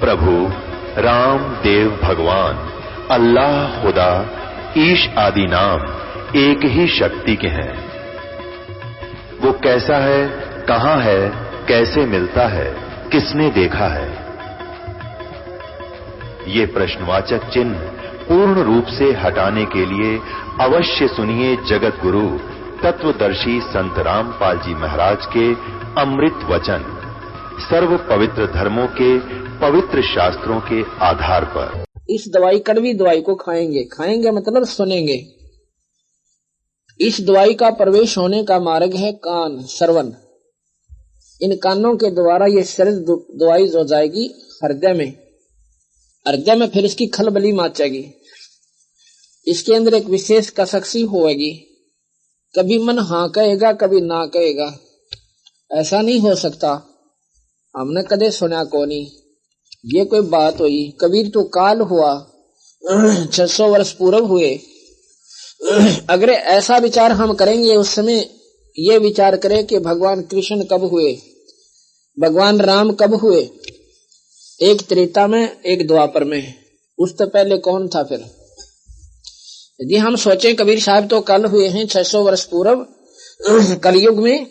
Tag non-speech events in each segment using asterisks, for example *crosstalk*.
प्रभु, राम, देव, भगवान, अल्लाह, खुदा, ईश आदि नाम एक ही शक्ति के हैं। वो कैसा है, कहाँ है, कैसे मिलता है, किसने देखा है? ये प्रश्नवाचक चिन्ह पूर्ण रूप से हटाने के लिए अवश्य सुनिए जगत गुरु तत्वदर्शी संत रामपाल जी महाराज के अमृत वचन। सर्व पवित्र धर्मों के पवित्र शास्त्रों के आधार पर। इस दवाई, कड़वी दवाई को खाएँगे। खाएँगे मतलब सुनेंगे। इस दवाई का प्रवेश होने का मार्ग है कान श्रवण इन कानों के द्वारा ये शरीर दवाई जो जाएगी हृदय में। हृदय में फिर इसकी खलबली माचेगी। इसके अंदर एक विशेष कसक्सी होगी कभी मन हाँ कहेगा कभी ना कहेगा ऐसा नहीं हो सकता। हमने कदे सुना को नहीं ये कोई बात हुई, कबीर तो काल हुआ, छह सौ वर्ष पूर्व हुए। अगर ऐसा विचार हम करेंगे, उस समय ये विचार करें कि भगवान कृष्ण कब हुए, भगवान राम कब हुए। एक त्रेता में, एक द्वापर में। उस तो पहले कौन था फिर? यदि हम सोचे, कबीर साहब तो कल हुए हैं 600 वर्ष पूर्व कलयुग में।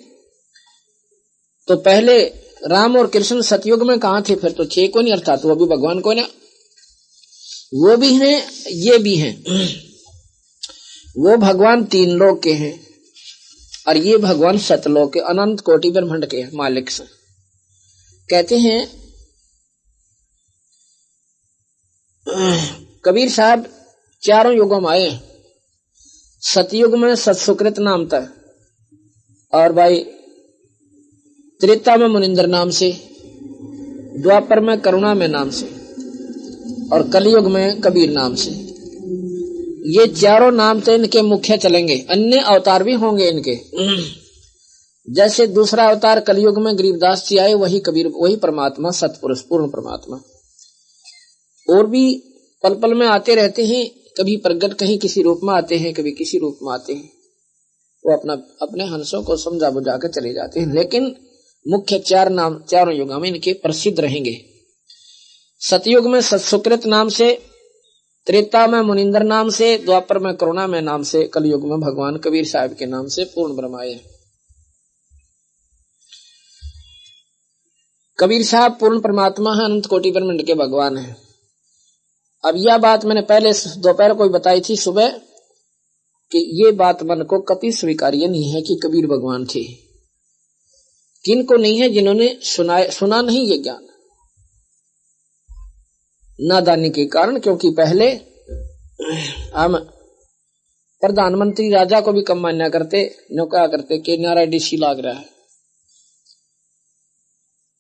तो पहले राम और कृष्ण सतयुग में कहा थे? फिर तो छे को नहीं अर्थात वो भी भगवान को ना वो भी हैं, ये भी हैं। वो भगवान तीन लोग के हैं और ये भगवान सतलोक के, अनंत कोटि ब्रह्मंड के मालिक से। कहते हैं, कबीर साहब, चारों युगों में आए। सतयुग में सत्सुकृत नाम था। और भाई त्रेता में मुनिंदर नाम से, द्वापर में करुणा में नाम से, और कलयुग में कबीर नाम से। ये चारों नाम तो इनके मुख्य चलेंगे। अन्य अवतार भी होंगे इनके। जैसे दूसरा अवतार कलयुग में गरीबदास जी आए, वही कबीर, वही परमात्मा, सतपुरुष, पूर्ण परमात्मा। और भी पल पल में आते रहते हैं, कभी प्रगट कहीं किसी रूप में आते हैं, कभी किसी रूप में आते हैं। वो अपना, अपने हंसों को समझा बुझा कर चले जाते हैं। लेकिन मुख्य चार नाम, चारों युगों में इनके प्रसिद्ध रहेंगे। सतयुग में सत्सुकृत नाम से, त्रेता में मुनिंदर नाम से, द्वापर में करुणा में नाम से, कलयुग में भगवान कबीर साहब के नाम से पूर्ण ब्रह्माए कबीर साहब पूर्ण परमात्मा है, अनंत कोटि ब्रह्मंड के भगवान है। अब यह बात मैंने पहले दोपहर को बताई थी सुबह, कि ये बात मन को कभी स्वीकार्य नहीं है कि कबीर भगवान थे। किन को नहीं है जिन्होंने सुना सुना नहीं ये ज्ञान। नादानी के कारण, क्योंकि पहले हम प्रधानमंत्री राजा को भी कम मान्या करते नो क्या करते कि नारा डीसी लाग रहा है।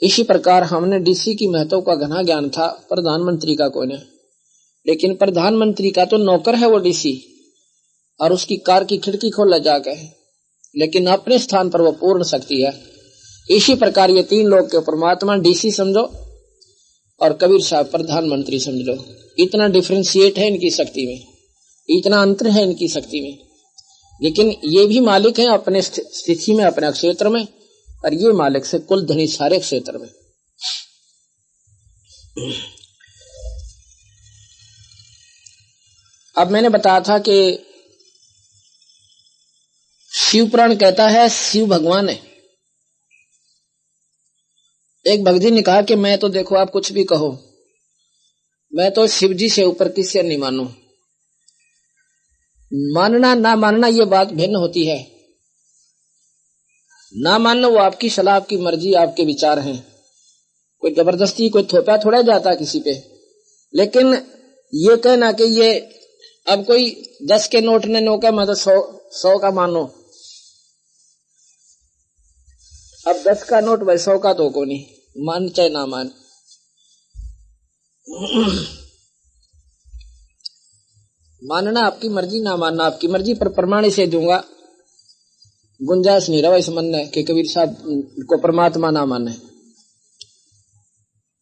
इसी प्रकार हमने डीसी की महत्व का घना ज्ञान था, प्रधानमंत्री का कोई लेकिन प्रधानमंत्री का तो नौकर है वो डीसी और उसकी कार की खिड़की खोला जाकर लेकिन अपने स्थान पर वो पूर्ण शक्ति है। इसी प्रकार ये तीन लोग के परमात्मा डीसी समझो और कबीर साहब प्रधानमंत्री समझो। इतना डिफ्रेंशिएट है इनकी शक्ति में, इतना अंतर है इनकी शक्ति में। लेकिन ये भी मालिक है अपने स्थिति में, अपने क्षेत्र में, और ये मालिक से कुल धनी सारे क्षेत्र में। अब मैंने बताया था कि शिव पुराण कहता है, शिव भगवान है। एक भक्ति ने कहा कि मैं तो देखो आप कुछ भी कहो। मैं तो शिव जी से ऊपर किसी नहीं मानू। मानना, ना मानना ये बात भिन्न होती है। ना मानना वो आपकी सलाह, आपकी मर्ज़ी, आपके विचार हैं। कोई ज़बरदस्ती, कोई थोपा थोड़ा जाता किसी पे। लेकिन ये कहना कि ये अब कोई दस के नोट ने नो का मतलब सौ सौ का मानो। अब दस का नोट भाई सौ का तो को नहीं। मान चाहे ना मान। मानना आपकी मर्ज़ी, ना मानना आपकी मर्ज़ी, पर प्रमाण से दूँगा। गुंजाइश नहीं रहा इस मन ने कि कबीर साहब को परमात्मा ना माने।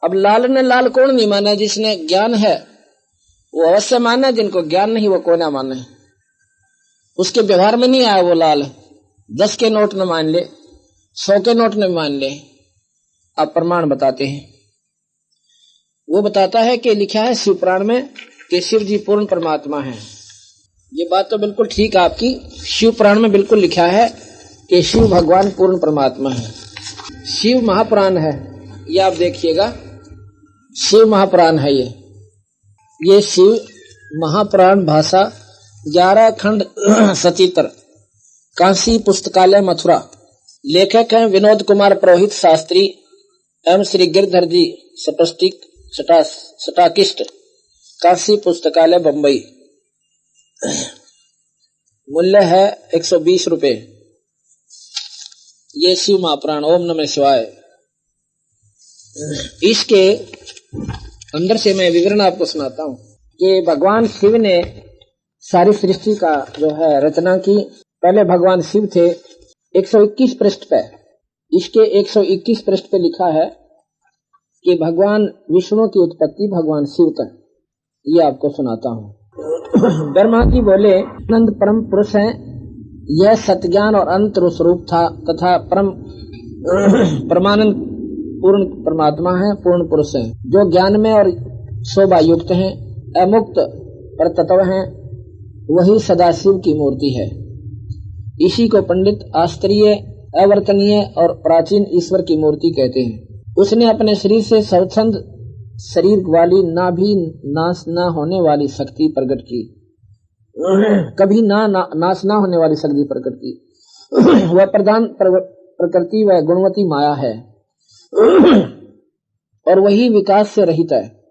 अब लाल ने लाल कौन नहीं माना, जिसने ज्ञान है, वो अवश्य माने, जिनको ज्ञान नहीं, वो कोना माने। उसके व्यवहार में नहीं आया वो लाल। दस के नोट न मान ले, सौ के नोट न मान ले। आप प्रमाण बताते हैं। वो बताता है कि लिखा है शिवपुराण में कि शिव जी पूर्ण परमात्मा है। ये बात तो बिल्कुल ठीक आपकी। शिव पुराण में बिल्कुल लिखा है कि शिव भगवान पूर्ण परमात्मा है। शिव महापुराण है। ये आप देखिएगा। शिव महापुराण है ये। ये शिव महापुराण भाषा ग्यारह खंड *clears throat* सचित्र काशी पुस्तकालय मथुरा। लेखक हैं विनोद कुमार, पुरोहित शास्त्री एवं श्री गिरधर जी सपस्टिक सटाकिस्ट, काशी पुस्तकालय, बंबई। मूल्य है एक सौ बीस रुपये ये शिव महाप्राण, ओम नमः शिवाय। इसके अंदर से मैं विवरण आपको सुनाता हूँ कि भगवान शिव ने सारी सृष्टि का जो है रचना की। पहले भगवान शिव थे 121 पृष्ठ पे। इसके 121 पृष्ठ पे लिखा है कि भगवान विष्णु की उत्पत्ति भगवान शिव का ये आपको सुनाता हूँ। *clears throat* ब्रह्मा जी बोले नंद परम पुरुष है। यह सत्ज्ञान और अंत स्वरूप था तथा परम, *clears throat* परमानंद, पूर्ण परमात्मा है, पूर्ण पुरुष है। जो ज्ञान में और शोभा युक्त है, अमुक्त पर तत्व है, वही सदाशिव की मूर्ति है। इसी को पंडित आस्त्रीय अवर्तनीय और प्राचीन ईश्वर की मूर्ति कहते हैं। उसने अपने शरीर से स्वच्छंद शरीर वाली ना भी नाश ना होने वाली शक्ति प्रकट की। कभी ना, ना नाश ना होने वाली शक्ति प्रकट की। वह प्रधान प्रकृति व गुणवती माया है। और वही विकास से रहित है।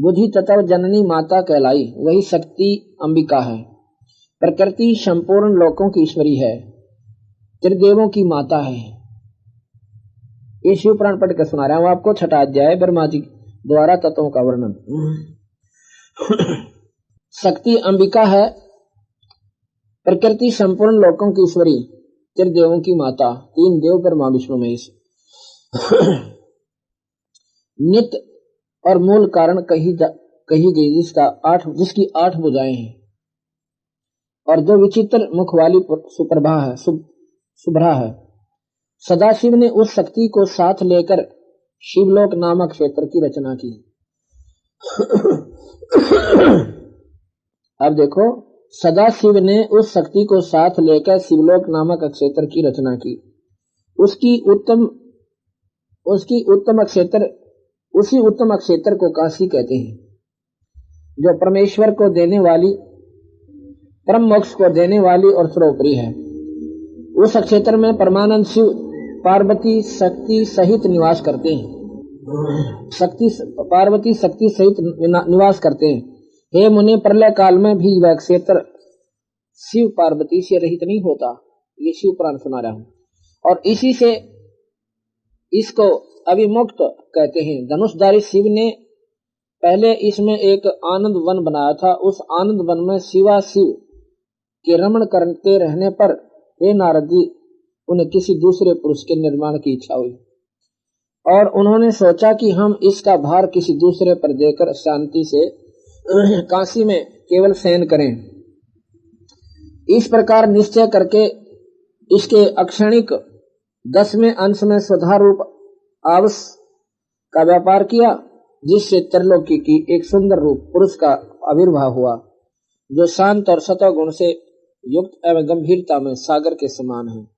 बुद्धि तथा जननी माता कहलाई वही शक्ति अंबिका है। प्रकृति संपूर्ण लोकों की ईश्वरी है। त्रिदेवों की माता है। ये शिव पुराण पढ़ कर सुना रहा हूँ आपको, छठा अध्याय, ब्रह्मा जी द्वारा तत्वों का वर्णन। शक्ति अंबिका है, प्रकृति संपूर्ण लोकों की ईश्वरी त्रिदेवों की माता, तीन देव ब्रह्मा, विष्णु, महेश। नित्य और मूल कारण कही कही गई, जिसका आठ, जिसकी आठ बुझाएँ हैं। और जो विचित्र मुख वाली सुप्रभा है सुभ्रा है। सदाशिव ने उस शक्ति को साथ लेकर शिवलोक नामक क्षेत्र की रचना की। अब देखो, सदाशिव ने उस शक्ति को साथ लेकर शिवलोक नामक क्षेत्र की रचना की। उसकी उत्तम उसकी उत्तम क्षेत्र, उसी उत्तम क्षेत्र को काशी कहते हैं, जो परमेश्वर को देने वाली, परम मोक्ष को देने वाली और सर्वोपरि है। उस क्षेत्र में परमानंद शिव, पार्वती शक्ति सहित निवास करते हैं। शक्ति पार्वती शक्ति सहित निवास करते हैं। हे मुनि, प्रलय काल में भी वह क्षेत्र शिव पार्वती से रहित नहीं होता, ये शिव पुराण सुना रहा हूँ। और इसी से इसको अभिमुक्त कहते हैं। धनुषधारी शिव ने पहले इसमें एक आनंद वन बनाया था। उस आनंद वन में शिवा शिव के रमण करते रहने पर हे नारद जी उन्हें किसी दूसरे पुरुष के निर्माण की इच्छा हुई। और उन्होंने सोचा कि हम इसका भार किसी दूसरे पर देकर शांति से *clears throat* काशी में केवल शयन करें। इस प्रकार निश्चय करके इसके अक्षणिक दसवें अंश में स्वधा रूप आवस का व्यापार किया, जिससे त्रिलोकी की एक सुंदर रूप पुरुष का आविर्भाव हुआ, जो शांत और सतः गुण से युक्त एवं गंभीरता में सागर के समान है।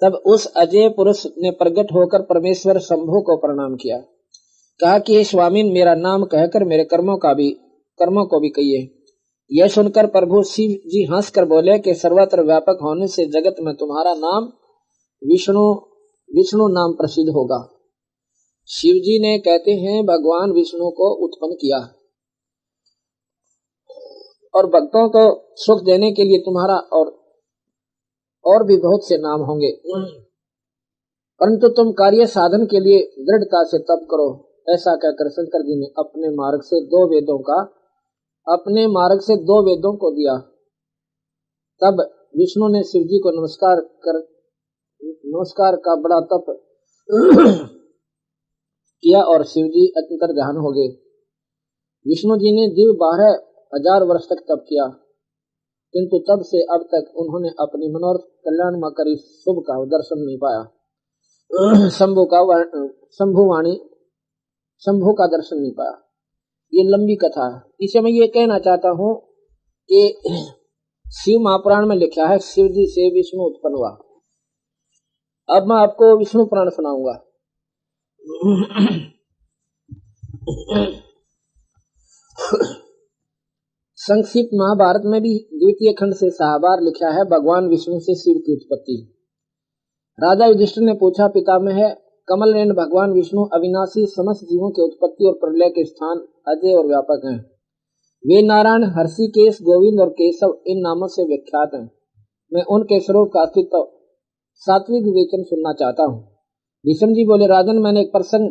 तब उस अजय पुरुष ने प्रकट होकर परमेश्वर शंभु को प्रणाम किया। कहा कि स्वामी मेरा नाम कहकर मेरे कर्मों का भी कर्मों को भी कहिए। यह सुनकर प्रभु शिव जी हंस कर बोले कि, सर्वत्र व्यापक होने से जगत में तुम्हारा नाम विष्णु विष्णु नाम प्रसिद्ध होगा। शिव जी ने कहते हैं, भगवान विष्णु को उत्पन्न किया। और भक्तों को सुख देने के लिए तुम्हारा और और भी बहुत से नाम होंगे। परंतु तुम कार्य साधन के लिए दृढ़ता से तप करो। ऐसा कहकर शंकर जी ने अपने मार्ग से दो वेदों का, अपने मार्ग से दो वेदों को दिया। तब विष्णु ने शिव जी को नमस्कार कर, नमस्कार का बड़ा तप किया और शिव जी अंतर ध्यान हो गए। विष्णु जी ने दिव बारह हज़ार वर्ष तक तप किया। किंतु तब से अब तक उन्होंने अपनी मनोरथ कल्याण करी शुभ का दर्शन नहीं पाया। शंभु का शंभु वाणी, शंभु का दर्शन नहीं पाया। ये लंबी कथा है। इसे मैं ये कहना चाहता हूँ कि शिव महापुराण में लिखा है, शिव जी से विष्णु उत्पन्न हुआ। अब मैं आपको विष्णु पुराण सुनाऊँगा। संक्षिप्त महाभारत में भी द्वितीय खंड से साहबार लिखा है, भगवान विष्णु से शिव की उत्पत्ति। राजा युधिष्ठिर ने पूछा, पिता में है कमल नयन भगवान विष्णु अविनाशी समस्त जीवों के उत्पत्ति और प्रलय के स्थान अजय और व्यापक हैं। वे नारायण हर्षिकेश गोविंद और केशव, इन नामों से विख्यात हैं। मैं उनके स्वरूप का अस्तित्व, सात्विक विवेचन सुनना चाहता हूँ। भीषम जी बोले, राजन, मैंने एक प्रसंग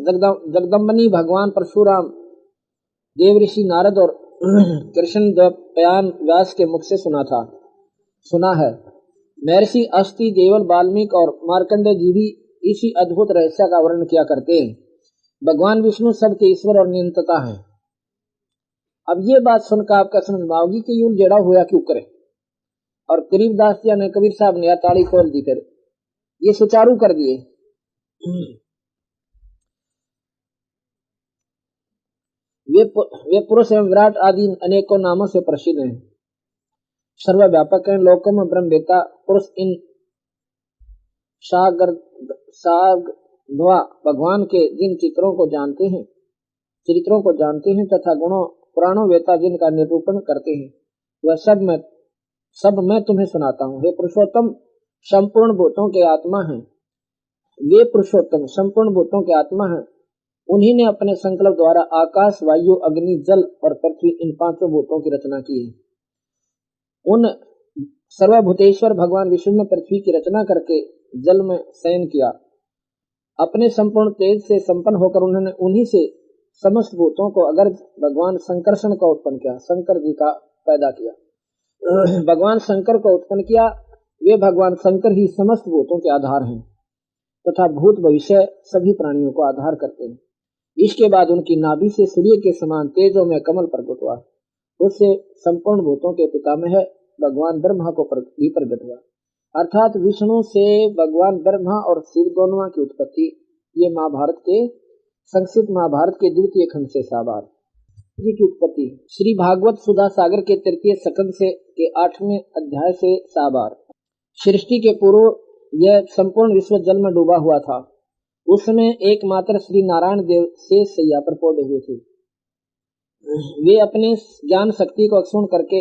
जगदम्बनी भगवान परशुराम, देव ऋषि नारद और *clears throat* कृष्ण दयान व्यास के मुख से सुना था। सुना है। महर्षि अस्थि देवल वाल्मीकि और मार्कंडे जी भी इसी अद्भुत रहस्य का वर्णन किया करते हैं। भगवान विष्णु सबके ईश्वर और नियंत्रता है। अब ये बात सुनकर आपका समझ में आओगी कि यूँ जड़ा हुआ क्यों करे? और गरीबदास जी ने कबीर साहब ने ताली खोल दी फिर। ये सुचारू कर दिए। *clears throat* वे पुरुष एवं विराट आदि अनेकों नामों से प्रसिद्ध हैं। सर्वव्यापक है। लोकों में ब्रह्म बेता पुरुष, इन, सागर सागवा भगवान के जिन चित्रों को जानते हैं, चरित्रों को जानते हैं तथा गुणों, पुराणों, वेता जिनका निरूपण करते हैं, वह सब मैं सब मैं तुम्हें सुनाता हूँ। हे पुरुषोत्तम, संपूर्ण भूतों के आत्मा हैं। वे पुरुषोत्तम, संपूर्ण भूतों के आत्मा हैं। उन्हीं ने अपने संकल्प द्वारा आकाश, वायु, अग्नि, जल और पृथ्वी, इन पाँचों भूतों की रचना की है। उन सर्वभूतेश्वर भगवान विष्णु ने पृथ्वी की रचना करके जल में शयन किया। अपने संपूर्ण तेज से संपन्न होकर उन्होंने उन्हीं से समस्त भूतों को अगर भगवान संकर्षण का उत्पन्न किया, शंकर जी का पैदा किया। *clears throat* भगवान शंकर को उत्पन्न किया, वे भगवान शंकर ही समस्त भूतों के आधार हैं तथा भूत भविष्य सभी प्राणियों को आधार करते हैं। इसके बाद उनकी नाभि से सूर्य के समान तेजों में कमल प्रकट हुआ। उससे संपूर्ण भूतों के पिता में है भगवान ब्रह्मा को भी प्रकट हुआ। अर्थात विष्णु से भगवान ब्रह्मा और शिव दोनों की उत्पत्ति। ये महाभारत के, संक्षिप्त महाभारत के द्वितीय खंड से साबार जी की उत्पत्ति। श्री भागवत सुधा सागर के तृतीय सकंद से, के आठवें अध्याय से साबार सृष्टि के पूर्व यह संपूर्ण विश्व जल में डूबा हुआ था। उसमें एकमात्र श्री नारायण देव शेष सैया पर पौधे हुए थे। वे अपने ज्ञान शक्ति को अक्षुण करके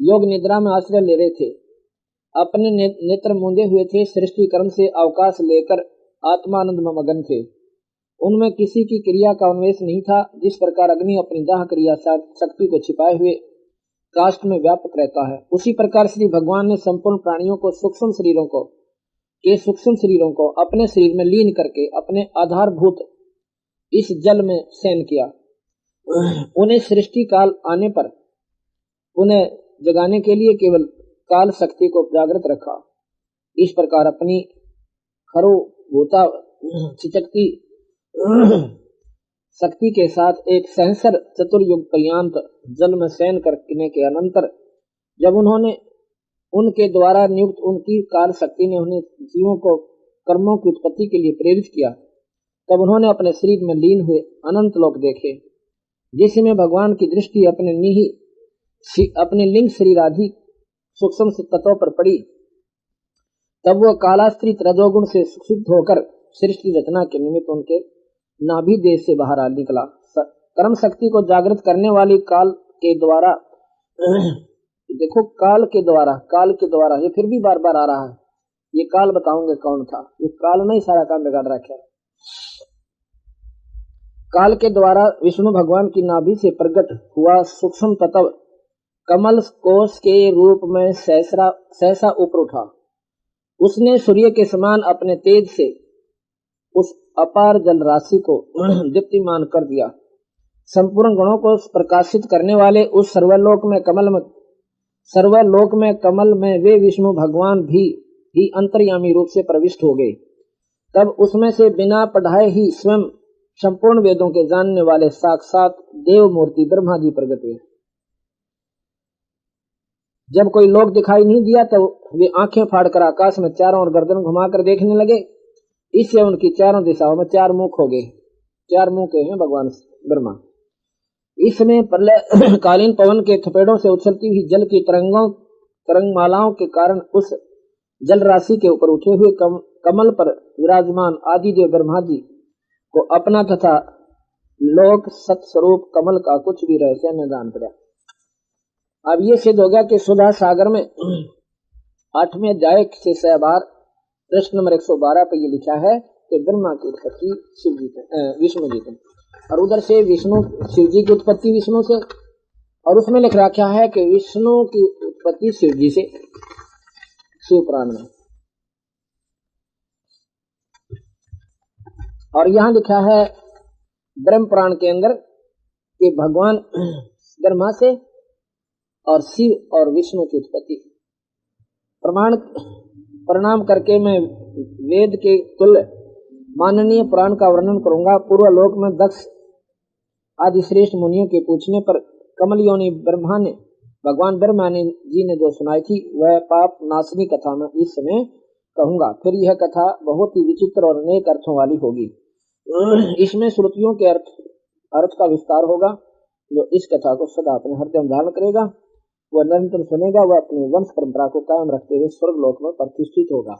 योग निद्रा में आश्रय ले रहे थे। अपने नेत्र मूंदे हुए थे, सृष्टि कर्म से अवकाश लेकर आत्मानंद में मगन थे। उनमें किसी की क्रिया का उन्वेष नहीं था, जिस प्रकार अग्नि अपनी दाह क्रिया शक्ति को छिपाए हुए काष्ट में व्यापक रहता है। उसी प्रकार श्री भगवान ने संपूर्ण प्राणियों को सूक्ष्म शरीरों को के सूक्ष्म शरीरों को अपने शरीर में लीन करके अपने आधारभूत इस जल में सैन किया। उन्हें सृष्टि काल आने पर उन्हें जगाने के लिए केवल काल शक्ति को जागृत रखा। इस प्रकार अपनी खरो, भूता, चिचकती शक्ति के साथ एक सहसर चतुर्युग पर्यांत जल में सैन करने के अनंतर जब उन्होंने उनके द्वारा नियुक्त उनकी काल शक्ति ने उन्हें जीवों को कर्मों की उत्पत्ति के लिए प्रेरित किया। तब उन्होंने अपने शरीर में लीन हुए अनंत लोक देखे, जिसमें भगवान की दृष्टि अपने निही अपने लिंग शरीर आदि सूक्ष्म तत्वों पर पड़ी। तब वह कालास्त्रित रजोगुण से सुसिद्ध होकर सृष्टि रचना के निमित्त उनके नाभि देश से बाहर आ निकला। कर्म शक्ति को जागृत करने वाली काल के द्वारा देखो, काल के द्वारा, काल के द्वारा, ये फिर भी बार बार आ रहा है। ये काल बताऊँगे कौन था? ये काल नहीं, सारा काम बिगाड़ रखा है। काल के द्वारा विष्णु भगवान की नाभि से प्रकट हुआ सूक्ष्म तत्व कमल कोष के रूप में सहसरा सहसा ऊपर उठा। उसने सूर्य के समान अपने तेज से उस अपार जल राशि को *clears throat* दीप्तिमान कर दिया। संपूर्ण गुणों को प्रकाशित करने वाले उस सर्वलोक में कमल सर्वलोक में, कमल में, वे विष्णु भगवान भी ही अंतर्यामी रूप से प्रविष्ट हो गए। तब उसमें से बिना पढ़ाए ही स्वयं संपूर्ण वेदों के जानने वाले साक्षात देव मूर्ति ब्रह्मा जी प्रकट हुए। जब कोई लोग दिखाई नहीं दिया तो वे आँखें फाड़कर आकाश में चारों ओर गर्दन घुमाकर देखने लगे। इससे उनकी चारों दिशाओं में चार मुख हो गए। चार के हैं भगवान ब्रह्मा। इसमें प्रलय कालीन पवन के थपेड़ों से उछलती हुई जल की तरंगों तरंग मालाओं के कारण उस जल राशि के ऊपर उठे हुए कम, कमल पर विराजमान आदि देव ब्रह्मा जी को अपना तथा लोक सत्स्वरूप कमल का कुछ भी रहस्य न जान पड़ा। अब ये सिद्ध हो गया कि सुधा सागर में आठवें अध्याय से सहबार प्रश्न नंबर 112 पर ये लिखा है कि ब्रह्मा की उत्पत्ति शिव जी विष्णु जी थे और उधर से विष्णु शिव जी की उत्पत्ति विष्णु से, और उसमें लिख रखा है कि विष्णु की उत्पत्ति शिव जी से, शिव पुराण में। और यहाँ लिखा है, ब्रह्म पुराण के अंदर, कि भगवान ब्रह्मा से, और शिव और विष्णु की उत्पत्ति। प्रमाण, प्रणाम करके मैं वेद के कुल माननीय पुराण का वर्णन करूँगा। पूर्व लोक में दक्ष आदि श्रेष्ठ मुनियों के पूछने पर कमल योनि ब्रह्मा ने भगवान ब्रह्मा ने जी ने जो सुनाई थी, वह पाप नाशनी कथा में इस समय कहूँगा। फिर यह कथा बहुत ही विचित्र और अनेक अर्थों वाली होगी। इसमें श्रुतियों के अर्थ अर्थ का विस्तार होगा, जो इस कथा को सदा अपने हृदय धारण करेगा। वह निरंतर सुनेगा, वह अपनी वंश परंपरा को कायम रखते हुए स्वर्ग लोक में प्रतिष्ठित होगा।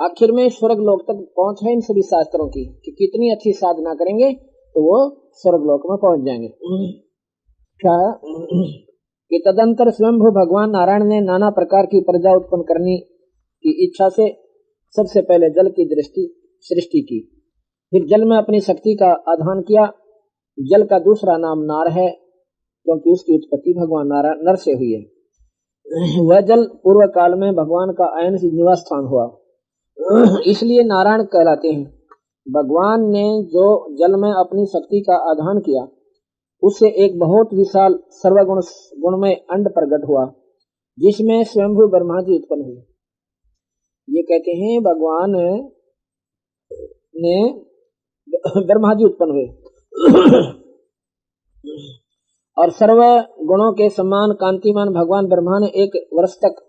आखिर में स्वर्ग लोक तक पहुँच है इन सभी शास्त्रों की कि कितनी अच्छी साधना करेंगे। तो वो स्वर्ग लोक में पहुँच जाएँगे। क्या? कि तदंतर स्वयं भगवान नारायण ने नाना प्रकार की प्रजा उत्पन्न करने की इच्छा से सबसे पहले जल की दृष्टि, सृष्टि की। फिर जल में अपनी शक्ति का आधान किया। जल का दूसरा नाम नार है, क्योंकि उसकी उत्पत्ति भगवान नारायण नर से हुई है। वह जल पूर्व काल में भगवान का आयन निवास स्थान हुआ। इसलिए नारायण कहलाते हैं। भगवान ने जो जल में अपनी शक्ति का आधान किया, उससे एक बहुत विशाल सर्वगुण गुण में अंड प्रकट हुआ, जिसमें स्वयंभू ब्रह्मा जी उत्पन्न हुए। ये कहते हैं, भगवान ने ब्रह्मा जी उत्पन्न हुए। और सर्व गुणों के समान कांतिमान भगवान ब्रह्मा ने एक वर्ष तक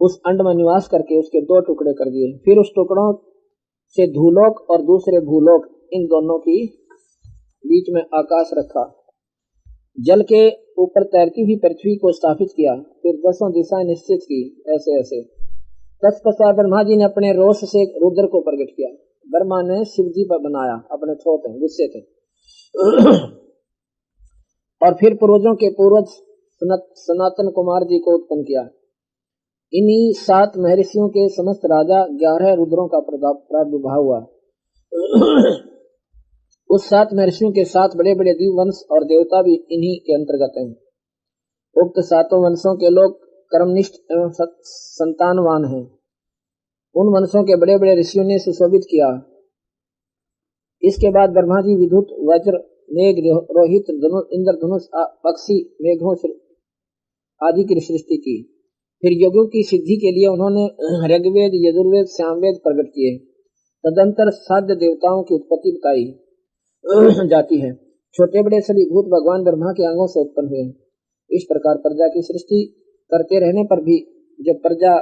उस अंड में निवास करके उसके दो टुकड़े कर दिए। फिर उस टुकड़ों से धूलोक और दूसरे भूलोक, इन दोनों की बीच में आकाश रखा। जल के ऊपर तैरती हुई पृथ्वी को स्थापित किया, फिर दसों दिशाएँ निश्चित की ऐसे ऐसे तत्पश्चात ब्रह्मा जी ने अपने रोष से रुद्र को प्रकट किया। ब्रह्मा ने शिव जी पर बनाया, अपने छोटे गुस्से थे। और फिर पूर्वजों के पूर्वज सनातन कुमार जी को उत्पन्न किया। इन्हीं सात महर्षियों के समस्त राजा ग्यारह रुद्रों का प्रादुर्भाव हुआ। उस सात महर्षियों के साथ बड़े बड़े दिव वंश और देवता भी इन्हीं के अंतर्गत हैं। उक्त सातों वंशों के लोग कर्मनिष्ठ एवं संतानवान हैं। उन वंशों के बड़े बड़े ऋषियों ने सुशोभित किया। इसके बाद ब्रह्मा जी विद्युत वज्र, मेघ, रोहित इंद्र धनुष पक्षी, मेघों आदि की सृष्टि की। फिर योगों की सिद्धि के लिए उन्होंने ऋग्वेद, यजुर्वेद, श्यामवेद प्रकट किए। तदंतर साध्य देवताओं की उत्पत्ति बताई जाती है। छोटे बड़े सभी भूत भगवान ब्रह्मा के अंगों से उत्पन्न हुए। इस प्रकार प्रजा की सृष्टि करते रहने पर भी जब प्रजा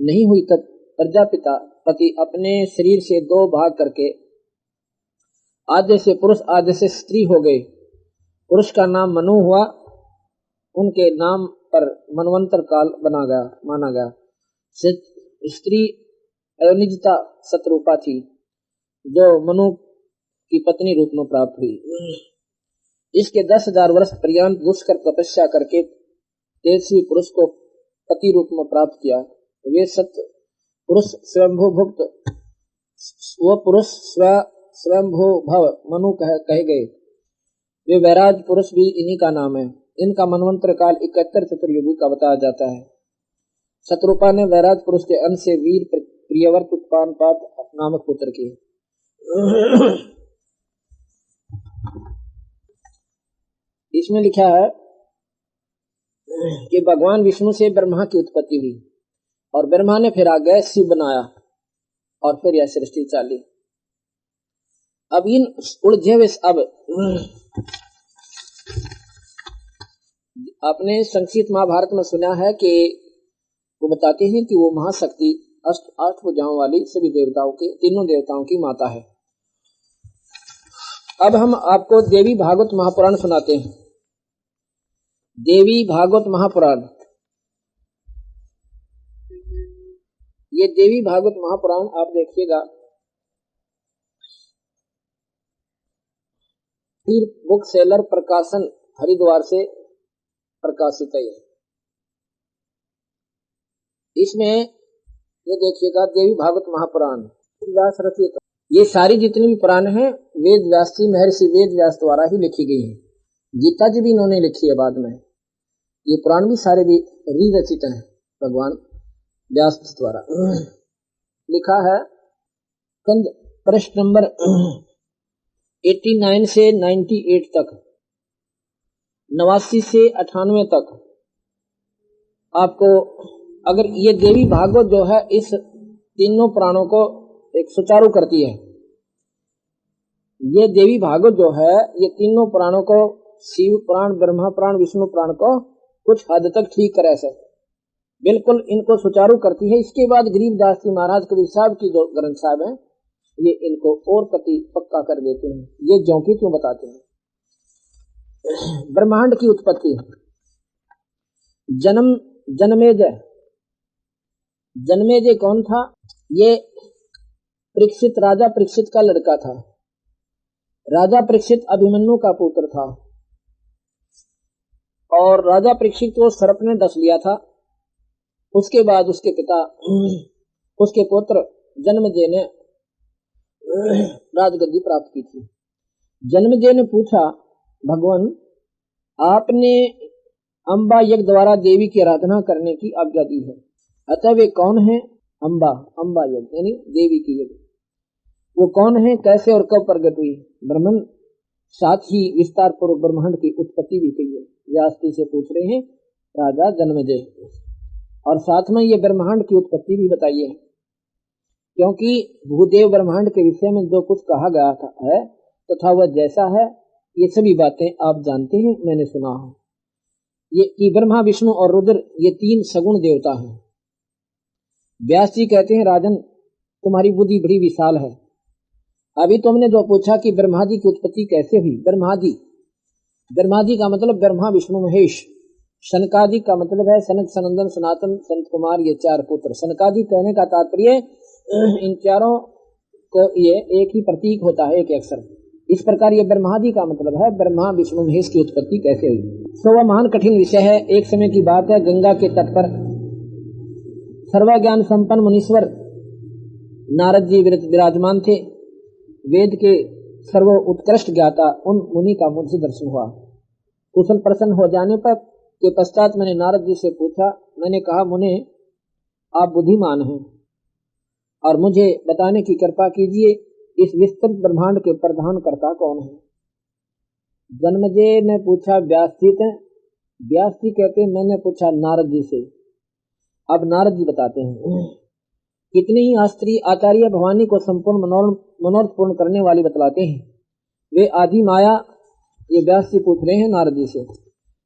नहीं हुई, तब प्रजापिता पति अपने शरीर से दो भाग करके आधे से पुरुष आधे से स्त्री हो गए। पुरुष का नाम मनु हुआ। उनके नाम मनवंतर काल बना गया माना गया। स्त्री अनिजता शत्रुपा थी जो मनु की पत्नी रूप में प्राप्त हुई। इसके दस हज़ार वर्ष पर्यंत दुष्कर तपस्या करके तेजस्वी पुरुष को पति रूप में प्राप्त किया। वे सत्य पुरुष स्वयंभू भुक्त वो पुरुष स्व स्वयंभू भव मनु कह, कहे गए। वे वैराज पुरुष भी इन्हीं का नाम है। इनका मनवंतर काल इकहत्तर चतुर्युगी का बताया जाता है। शत्रुपा ने वैराज पुरुष के अंश से वीर प्रियवर्त उत्पान पात नामक पुत्र की इसमें लिखा है कि भगवान विष्णु से ब्रह्मा की उत्पत्ति हुई और ब्रह्मा ने फिर आगे शिव बनाया और फिर यह सृष्टि चाली। अब इन उलझे हुए अब आपने संक्षिप्त महाभारत में सुना है कि वो बताते हैं कि वो महाशक्ति अष्ट आठ भुजाओं वाली सभी देवताओं के, तीनों देवताओं की माता है। अब हम आपको देवी भागवत महापुराण सुनाते हैं। देवी भागवत महापुराण। ये देवी भागवत महापुराण आप देखिएगा। बुक सेलर प्रकाशन हरिद्वार से प्रकाशित है इसमें ये देखिएगा देवी भागवत महापुराण व्यास रचित। ये सारी जितनी भी पुराण है वेद व्यास जी महर्षि वेद व्यास द्वारा ही लिखी गई हैं। गीता जी भी इन्होंने लिखी है बाद में। ये पुराण भी सारे भी री रचित हैं, भगवान व्यास द्वारा। लिखा है प्रश्न नंबर 89 से 98 तक। नवासी से अठानवे तक। आपको, अगर ये देवी भागवत जो है, इस तीनों प्राणों को एक सुचारू करती है। ये देवी भागवत जो है, ये तीनों प्राणों को, शिव प्राण, ब्रह्मा प्राण, विष्णु प्राण को कुछ हद तक ठीक करे से। बिल्कुल इनको सुचारू करती है। इसके बाद गरीबदास जी महाराज कबीर साहब की जो ग्रंथ साहब है, ये इनको और पति पक्का कर देते हैं। ये जो की क्यों बताते हैं। ब्रह्मांड की उत्पत्ति। जन्म जन्मेजय जन्मेजय कौन था? ये परीक्षित, राजा परीक्षित का लड़का था। राजा परीक्षित अभिमन्यु का पुत्र था। और राजा परीक्षित को सर्प ने डस लिया था। उसके बाद उसके पिता, उसके पुत्र जन्मजय ने राजगद्दी प्राप्त की थी। जन्मजय ने पूछा भगवान, आपने अम्बा यज्ञ द्वारा देवी की आराधना करने की आज्ञा दी है। अतः वे कौन है? अम्बा अम्बा यज्ञ, यानी देवी की यज्ञ। वो कौन है? कैसे और कब प्रकट हुई? ब्रह्मन, साथ ही विस्तार पूर्वक ब्रह्मांड की उत्पत्ति भी कही है। व्यास्ती से पूछ रहे हैं, राजा जन्मजय। और साथ में ये ब्रह्मांड की उत्पत्ति भी बताइए। क्योंकि भूदेव ब्रह्मांड के विषय में जो कुछ कहा गया था, है, तथा तो वह जैसा है ये सभी बातें आप जानते हैं, मैंने सुना है। ये कि ब्रह्मा, विष्णु और रुद्र, ये तीन सगुण देवता हैं। व्यास जी कहते हैं, राजन, तुम्हारी बुद्धि बड़ी विशाल है। अभी तुमने जो पूछा कि ब्रह्मा जी की उत्पत्ति कैसे हुई? ब्रह्मा जी ब्रह्मा जी का मतलब ब्रह्मा, विष्णु, महेश। सनकादि का मतलब है सनक, सनंदन, सनातन, संत कुमार, ये चार पुत्र। सनकादि कहने का तात्पर्य, इन चारों को ये एक ही प्रतीक होता है, एक अक्षर। इस प्रकार ये ब्रह्मादि का मतलब है, ब्रह्मा, विष्णु, महेश की उत्पत्ति कैसे हुई? तो वह महान कठिन विषय है। एक समय की बात है, गंगा के तट पर सर्वज्ञान संपन्न मुनीश्वर नारद जी विराजमान थे। वेद के सर्व उत्कृष्ट ज्ञाता उन मुनि का मुझसे दर्शन हुआ। कुशल प्रसन्न हो जाने पर के पश्चात मैंने नारद जी से पूछा, मैंने कहा, मुने, आप बुद्धिमान हैं और मुझे बताने की कृपा कीजिए इस विस्तृत ब्रह्मांड के प्रधान कर्ता कौन है? जन्मजय ने पूछा, व्यास जी व्यास जी कहते मैंने पूछा, नारद जी से। अब नारद जी बताते हैं, कितनी ही अस्त्री आचार्य भवानी को संपूर्ण मनोरथ पूर्ण करने वाली बतलाते हैं। वे आदि माया, ये व्यास जी पूछ रहे हैं नारद जी से।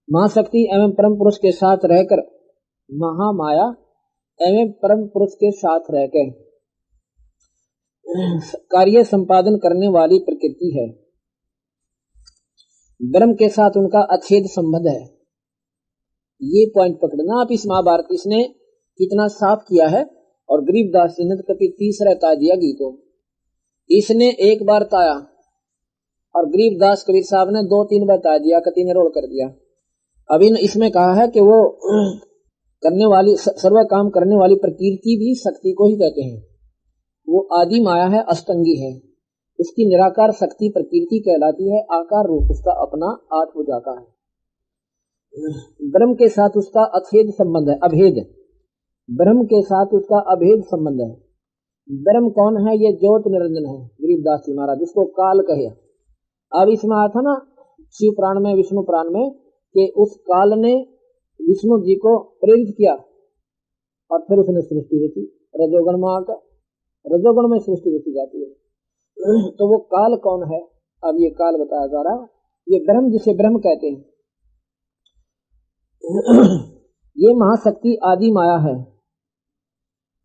महाशक्ति एवं परम पुरुष के साथ रहकर, महामाया एवं परम पुरुष के साथ रहकर कार्य संपादन करने वाली प्रकृति है। ब्रह्म के साथ उनका अछेद संबंध है। ये पॉइंट पकड़ना आप इस महाभारत इसने कितना साफ़ किया है और गरीबदास ने तीसरा ता दिया गीतों इसने एक बार ताया और गरीबदास कबीर साहब ने दो तीन बार ता दिया कति ने रोल कर दिया। अभी इसमें कहा है कि वो करने वाली सर्व काम करने वाली प्रकृति भी शक्ति को ही कहते हैं। वो आदि माया है, अष्टंगी है। उसकी निराकार शक्ति प्रकृति कहलाती है, आकार रूप उसका अपना आठ भुजा का है। ब्रह्म के साथ उसका अछेद संबंध है, अभेद। ब्रह्म के साथ उसका अभेद संबंध है। ब्रह्म कौन है? ये ज्योत निरंजन है गरीबदास जी महाराज, जिसको काल कहे। अब इसमें आया था ना, शिव प्राण में, विष्णु प्राण में, कि उस काल ने विष्णु जी को प्रेरित किया और फिर उसने सृष्टि रची, रजोगण में आकर रजोगण में सृष्टि रची जाती है। तो वो काल कौन है? अब ये काल बताया जा रहा ये ब्रह्म जिसे ब्रह्म कहते हैं। ये महाशक्ति आदि माया है।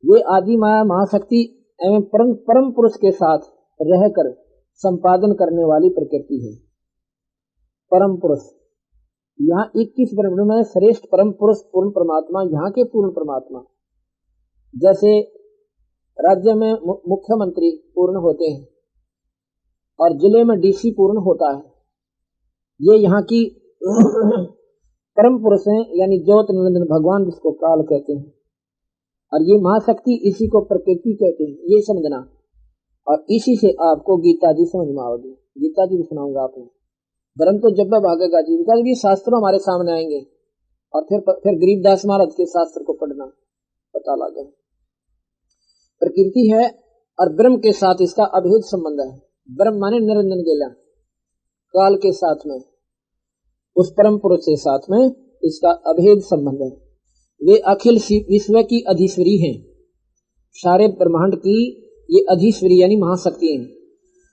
वे आदि माया महाशक्ति एवं परम परम पुरुष के साथ रहकर संपादन करने वाली प्रकृति है। परम पुरुष। यहाँ इक्कीस ब्रह्म में श्रेष्ठ परम पुरुष पूर्ण परमात्मा, यहाँ के पूर्ण परमात्मा। जैसे राज्य में मुख्यमंत्री पूर्ण होते हैं और ज़िले में डीसी पूर्ण होता है। ये यहाँ की *coughs* परम पुरुष हैं, यानी ज्योत निरंजन भगवान जिसको काल कहते हैं। और ये महाशक्ति इसी को प्रकृति कहते हैं, ये समझना। और इसी से आपको गीता जी समझ में आओगी। गीता जी भी सुनाऊँगा आपको धर्म तो जब भागेगा जीविका भी शास्त्र हमारे सामने आएँगे। और फिर फिर गरीबदास महाराज के शास्त्र को पढ़ना, पता लगे। प्रकृति है और ब्रह्म के साथ इसका अभेद संबंध है। ब्रह्म माने निरंजन गेला काल के साथ में, उस परम पुरुष के साथ में इसका अभेद संबंध है। वे अखिल विश्व की अधीश्वरी हैं। सारे ब्रह्मांड की ये अधीश्वरी यानी महाशक्ति है।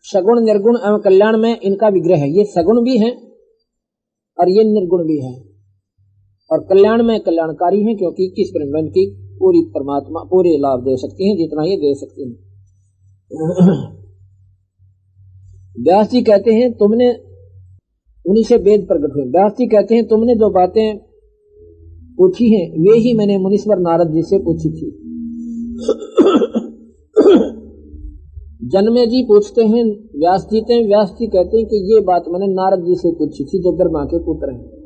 सगुण, निर्गुण एवं कल्याण में इनका विग्रह है। ये सगुण भी है और ये निर्गुण भी है। और कल्याण में कल्याणकारी है क्योंकि किस ब्रह्मांड की पूरी परमात्मा, पूरे लाभ दे सकती हैं, जितना ये दे सकती हैं। व्यास जी कहते हैं, तुमने उन्हीं से वेद प्रकट हुए। व्यास जी कहते हैं, तुमने जो बातें पूछी हैं, वे ही मैंने मुनीश्वर नारद जी से पूछी थी। जन्मे जी पूछते हैं, व्यास जी थे व्यास जी कहते हैं कि ये बात मैंने नारद जी से पूछी थी, जो ब्रह्मा के पुत्र हैं।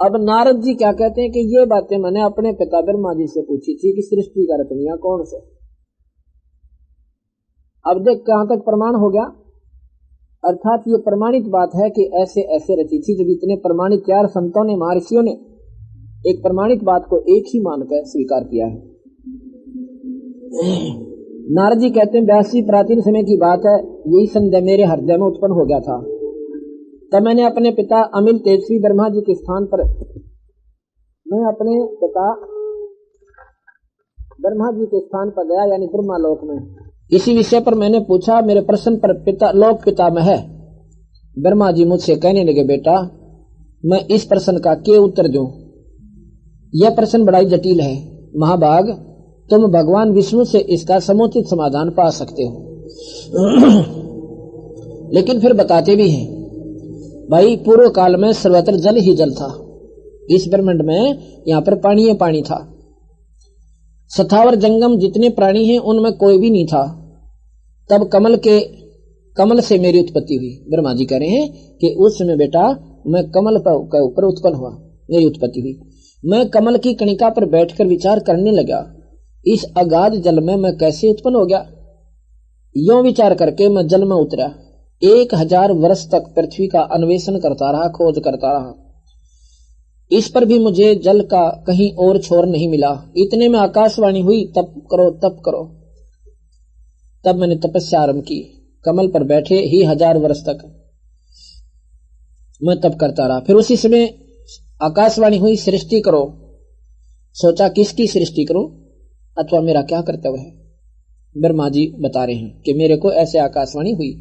अब नारद जी क्या कहते हैं कि ये बातें मैंने अपने पिता ब्रह्मा जी से पूछी थी कि सृष्टि का रचनिया कौन से अब देख, कहाँ तक प्रमाण हो गया? अर्थात ये प्रमाणित बात है कि ऐसे ऐसे रची थी, जब इतने प्रमाणित चार संतों ने, महर्षियों ने एक प्रमाणित बात को एक ही मानकर स्वीकार किया है। नारद जी कहते हैं बयासी प्राचीन समय की बात है, यही संदेह मेरे हृदय में उत्पन्न हो गया था। तब मैंने अपने पिता अमिल तेजस्वी ब्रह्मा जी के स्थान पर मैं अपने पिता ब्रह्मा जी के स्थान पर गया, यानी ब्रह्मा लोक में। इसी विषय पर मैंने पूछा, मेरे प्रश्न पर पिता, लोक पिता में है। ब्रह्मा जी मुझसे कहने लगे, बेटा, मैं इस प्रश्न का के उत्तर दू? यह प्रश्न बड़ा ही जटिल है। महाभाग, तुम भगवान विष्णु से इसका समुचित समाधान पा सकते हो। *clears throat* लेकिन फिर बताते भी हैं। भाई पूर्व काल में सर्वत्र जल ही जल था। इस ब्रह्मंड में यहाँ पर पानी पानी था। सथावर जंगम जितने प्राणी हैं, उनमें कोई भी नहीं था। तब कमल के, कमल से मेरी उत्पत्ति हुई। ब्रह्मा जी कह रहे हैं कि उस समय बेटा, मैं कमल के ऊपर उत्पन्न हुआ। मेरी उत्पत्ति हुई। मैं कमल की कणिका पर बैठकर विचार करने लगा। इस अगाध जल में मैं कैसे उत्पन्न हो गया? यो विचार करके मैं जल में उतरा। एक हज़ार वर्ष तक पृथ्वी का अन्वेषण करता रहा, खोज करता रहा। इस पर भी मुझे जल का कहीं और छोर नहीं मिला। इतने में आकाशवाणी हुई, तप करो तप करो। तब मैंने तपस्या आरंभ की। कमल पर बैठे ही हज़ार वर्ष तक मैं तप करता रहा। फिर उसी समय आकाशवाणी हुई, सृष्टि करो। सोचा, किसकी सृष्टि करो? अथवा मेरा क्या कर्तव्य है? ब्रह्मा जी बता रहे हैं कि मेरे को ऐसे आकाशवाणी हुई।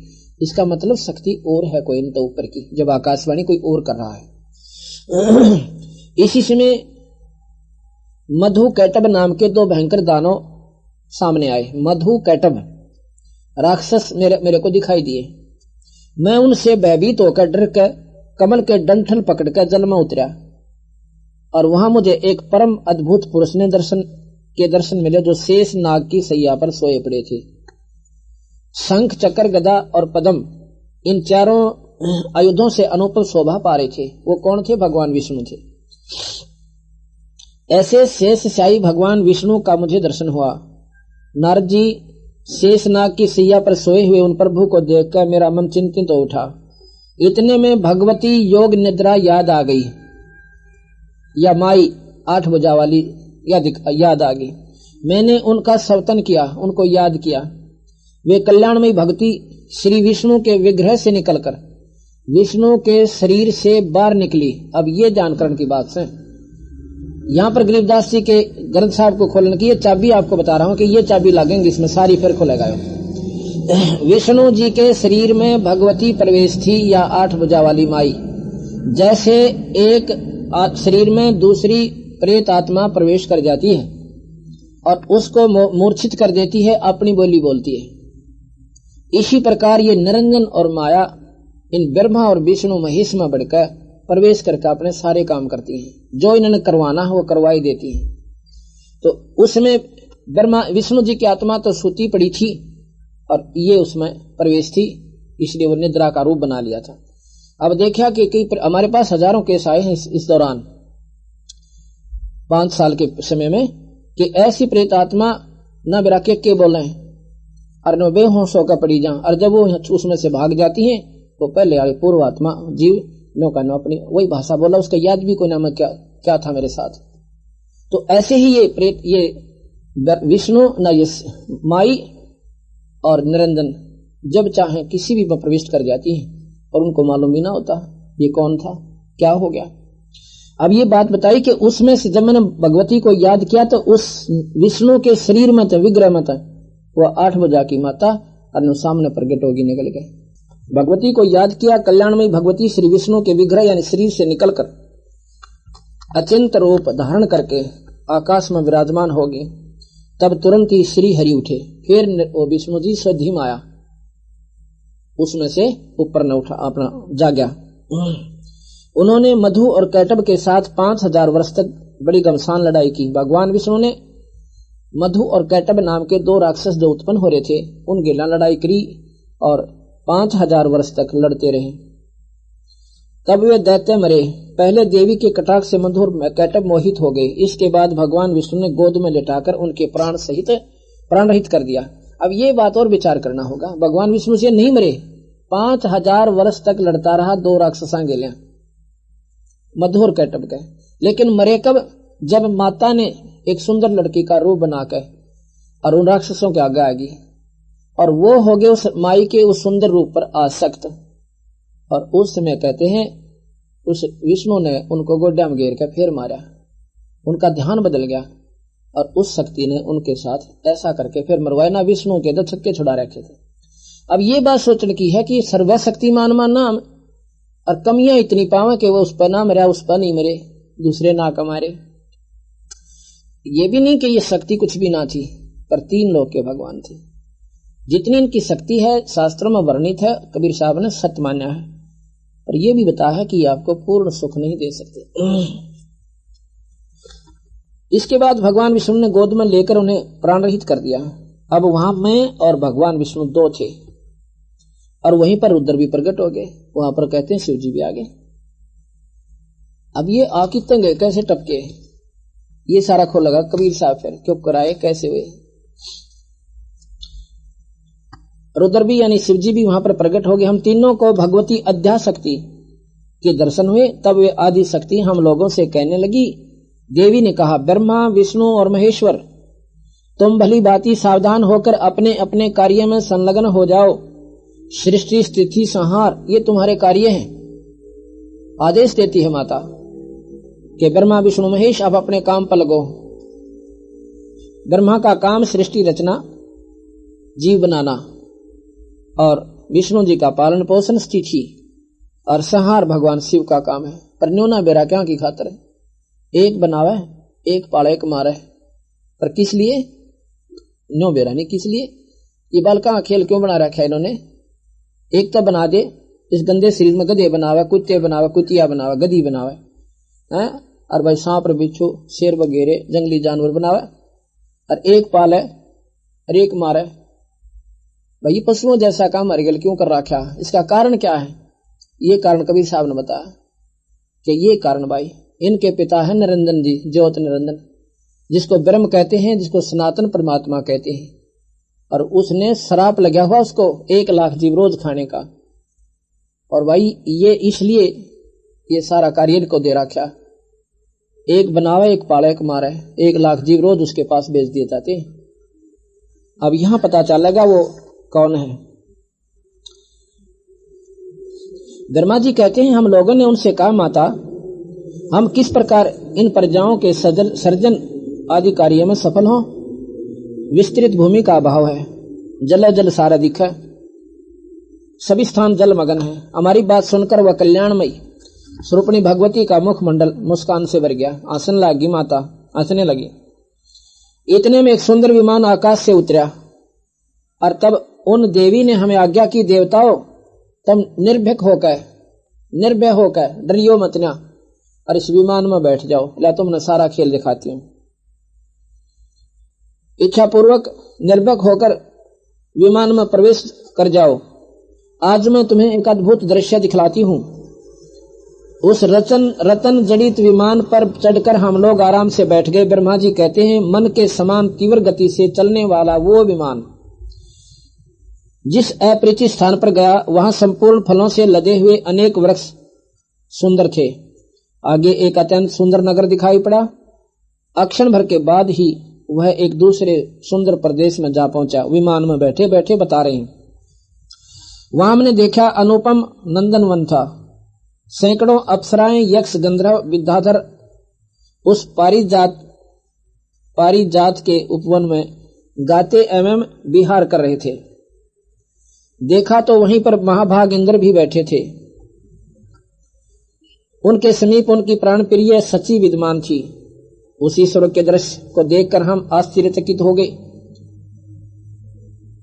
इसका मतलब शक्ति और है कोई तो ऊपर की, जब आकाशवाणी कोई और कर रहा है। इसी समय मधु कैटब नाम के दो भयंकर दानव सामने आए। मधु कैटब राक्षस मेरे मेरे को दिखाई दिए। मैं उनसे भयभीत होकर डर कर कमल के डंठल पकड़कर जल में उतरा। और वहाँ मुझे एक परम अद्भुत पुरुष ने दर्शन, के दर्शन मिले, जो शेष नाग की सैया पर सोए पड़े थे। शंख, चक्र, गदा और पदम, इन चारों आयुधों से अनुपम शोभा पा रहे थे। वो कौन थे? भगवान विष्णु थे। ऐसे शेष शाही भगवान विष्णु का मुझे दर्शन हुआ। नारद जी शेष नाग की सैया पर सोए हुए उन प्रभु को देखकर मेरा मन चिंतित हो उठा। इतने में भगवती योग निद्रा याद आ गई। या माई आठ बजा वाली याद याद आ गई। मैंने उनका सवतन किया, उनको याद किया। वे कल्याणमयी भक्ति श्री विष्णु के विग्रह से निकलकर विष्णु के शरीर से बाहर निकली। अब ये जानकरण की बात से यहाँ पर गरीबदास जी के ग्रंथ साहब को खोलने की ये चाबी आपको बता रहा हूँ कि ये चाबी लगेंगे, इसमें सारी फिर खोलेगा। *clears throat* विष्णु जी के शरीर में भगवती प्रवेश थी या आठ भुजा वाली माई। जैसे एक शरीर में दूसरी प्रेत आत्मा प्रवेश कर जाती है और उसको मूर्छित कर देती है, अपनी बोली बोलती है। इसी प्रकार ये निरंजन और माया इन ब्रह्मा और विष्णु महेश में बढ़कर प्रवेश करके अपने सारे काम करती हैं। जो इन्होंने करवाना है वो करवाई देती हैं। तो उसमें ब्रह्मा विष्णु जी की आत्मा तो सूती पड़ी थी और ये उसमें प्रवेश थी इसलिए वो निद्रा का रूप बना लिया था। अब देखा कि कई हमारे पास हज़ारों केस आए हैं इस, दौरान। पाँच साल के समय में कि ऐसी प्रेत आत्मा न बिरा के, के बोले और न बेहोश होकर पड़ी जा और जब वो उसमें से भाग जाती हैं तो पहले आगे पूर्व आत्मा जीव, नो का नो अपनी, वही भाषा बोला, उसका याद भी कोई नाम क्या क्या था मेरे साथ? तो ऐसे ही ये प्रेत ये विष्णु, न ये माई और निरंजन, जब चाहे किसी भी में प्रविष्ट कर जाती है, और उनको मालूम भी ना होता, ये कौन था, क्या हो गया? अब ये बात बताई कि उसमें से जब मैंने भगवती को याद किया तो उस विष्णु के शरीर में था, विग्रह में था वह आठ बजा की माता और सामने प्रकट होगी निकल गए भगवती को याद किया कल्याण में भगवती श्री विष्णु के विग्रह यानी शरीर से निकलकर अचिंत रूप धारण करके आकाश में विराजमान होगी तब तुरंत ही श्री हरि उठे। फिर वो विष्णु जी स्वधीम आया। उसमें से ऊपर न उठा, अपना जाग्या। उन्होंने मधु और कैटब के साथ पाँच हज़ार वर्ष तक बड़ी गमसान लड़ाई की। भगवान विष्णु ने मधु और कैटब नाम के दो राक्षस जो उत्पन्न हो रहे थे उन गिला लड़ाई करी और पाँच हज़ार वर्ष तक लड़ते रहे। तब वे दैत्य मरे। पहले देवी के कटाक से मधुर कैटब मोहित हो गए। इसके बाद भगवान विष्णु ने गोद में लिटाकर उनके प्राण सहित प्राण रहित कर दिया। अब ये बात और विचार करना होगा। भगवान विष्णु से नहीं मरे। पाँच हज़ार वर्ष तक लड़ता रहा दो राक्षसा गेलिया मधुर कैटब के लेकिन मरे कब? जब माता ने एक सुंदर लड़की का रूप बनाकर और उन राक्षसों के आगे आगी और वो हो गए उस माई के उस सुंदर रूप पर आसक्त। और उस समय कहते हैं, उस विष्णु ने उनको गोड्या में घेर कर फिर मारा। उनका ध्यान बदल गया और उस शक्ति ने उनके साथ ऐसा करके फिर मरवाया ना विष्णु के दो छक्के छुड़ा रखे थे। अब ये बात सोचने की है कि सर्वशक्तिमान मान नाम और कमियाँ इतनी पावे कि वो उस पर ना मरा, उस पर नहीं मरे, दूसरे ना कमारे। ये भी नहीं कि ये शक्ति कुछ भी ना थी, पर तीन लोग के भगवान थे। जितनी इनकी शक्ति है, शास्त्रों में वर्णित है, कबीर साहब ने सत्य मान्या है। और ये भी बताया कि आपको पूर्ण सुख नहीं दे सकते। इसके बाद भगवान विष्णु ने गोद में लेकर उन्हें प्राण रहित कर दिया। अब वहाँ मैं और भगवान विष्णु दो थे, और वहीं पर रुद्र भी प्रकट हो गए। वहाँ पर कहते हैं, शिव जी भी आ गए। अब ये आकितंग कैसे टपके? ये सारा खो लगा, कबीर साहब फिर, क्यों कराए, कैसे हुए? रुद्र भी, यानी शिव जी भी वहाँ पर प्रकट हो गए, हम तीनों को भगवती अध्याशक्ति के दर्शन हुए, तब वे आदि शक्ति हम लोगों से कहने लगी, देवी ने कहा, ब्रह्मा, विष्णु और महेश्वर, तुम भली बाती सावधान होकर अपने अपने कार्य में संलग्न हो जाओ। सृष्टि, स्थिति, संहार, ये तुम्हारे कार्य हैं। आदेश देती है माता। कि ब्रह्मा विष्णु महेश, अब अपने काम पर लगो। ब्रह्मा का काम सृष्टि रचना, जीव बनाना, और विष्णु जी का पालन पोषण स्थिति और संहार भगवान शिव का काम है। पर न्यूना बेरा क्या की खातर है? एक बनावे, एक पाले एक मारे। पर किस लिए? न्यो बेरा नहीं, किस लिए? ये बालका खेल क्यों बना रखा है इन्होंने? एक तो बना दे, इस गंदे शरीर में गधे बनावे, कुत्ते बनावे, कुतिया बनावे, गधी बनावे, है? और भाई सांप और बिच्छू, शेर वगैरह जंगली जानवर बनावे। और एक पाले और एक मारे। भाई पशुओं जैसा काम हरिगल क्यों कर रखा इसका कारण क्या है? ये कारण कबीर साहब ने बताया कि ये कारण भाई, इनके पिता है निरंजन जी, ज्योत निरंजन जिसको ब्रह्म कहते हैं, जिसको सनातन परमात्मा कहते हैं। और उसने शराप लगा हुआ उसको एक लाख जीव रोज खाने का। और भाई ये इसलिए ये सारा कार्य को दे रखा एक बनावे एक पाले एक मारे एक लाख जीव रोज उसके पास बेच दिए जाते अब यहाँ पता चलेगा वो कौन है। धर्मा जी कहते हैं हम लोगों ने उनसे कहा माता हम किस प्रकार इन प्रजाओं के सजल, सर्जन आदि कार्य में सफल हों? विस्तृत भूमि का अभाव है। जल जल सारा दिख। सभी स्थान जल मगन है। हमारी बात सुनकर वह कल्याणमयी स्वरूपणी भगवती का मुख मंडल मुस्कान से भर गया। आसन लागी माता हंसने लगी। इतने में एक सुंदर विमान आकाश से उतरा। और तब उन देवी ने हमें आज्ञा की, देवताओं, तुम निर्भीक होकर, निर्भय होकर डरियो मत ना, और इस विमान में बैठ जाओ। ला तुमने सारा खेल दिखाती हूँ। इच्छा पूर्वक निर्भक होकर विमान में प्रवेश कर जाओ। आज मैं तुम्हें एक अद्भुत दृश्य दिखलाती हूँ। उस रचन रतन जड़ित विमान पर चढ़कर हम लोग आराम से बैठ गए। ब्रह्मा जी कहते हैं, मन के समान तीव्र गति से चलने वाला वो विमान, जिस अपरिचित स्थान पर गया, वहाँ संपूर्ण फलों से लदे हुए अनेक वृक्ष सुंदर थे। आगे एक अत्यंत सुंदर नगर दिखाई पड़ा। अक्षण भर के बाद ही वह एक दूसरे सुंदर प्रदेश में जा पहुँचा। विमान में बैठे बैठे बता रहे हैं। वहाँ हमने देखा, अनुपम नंदनवन था। सैकड़ों अप्सराएँ यक्ष गंधर्व विद्याधर उस पारिजात पारिजात के उपवन में गाते एवं विहार कर रहे थे। देखा तो वहीं पर महाभाग इंद्र भी बैठे थे। उनके समीप उनकी प्राण प्रिय सची विद्यमान थी। उसी स्वर्ग के दृश्य को देखकर हम आश्चर्यचकित हो गए।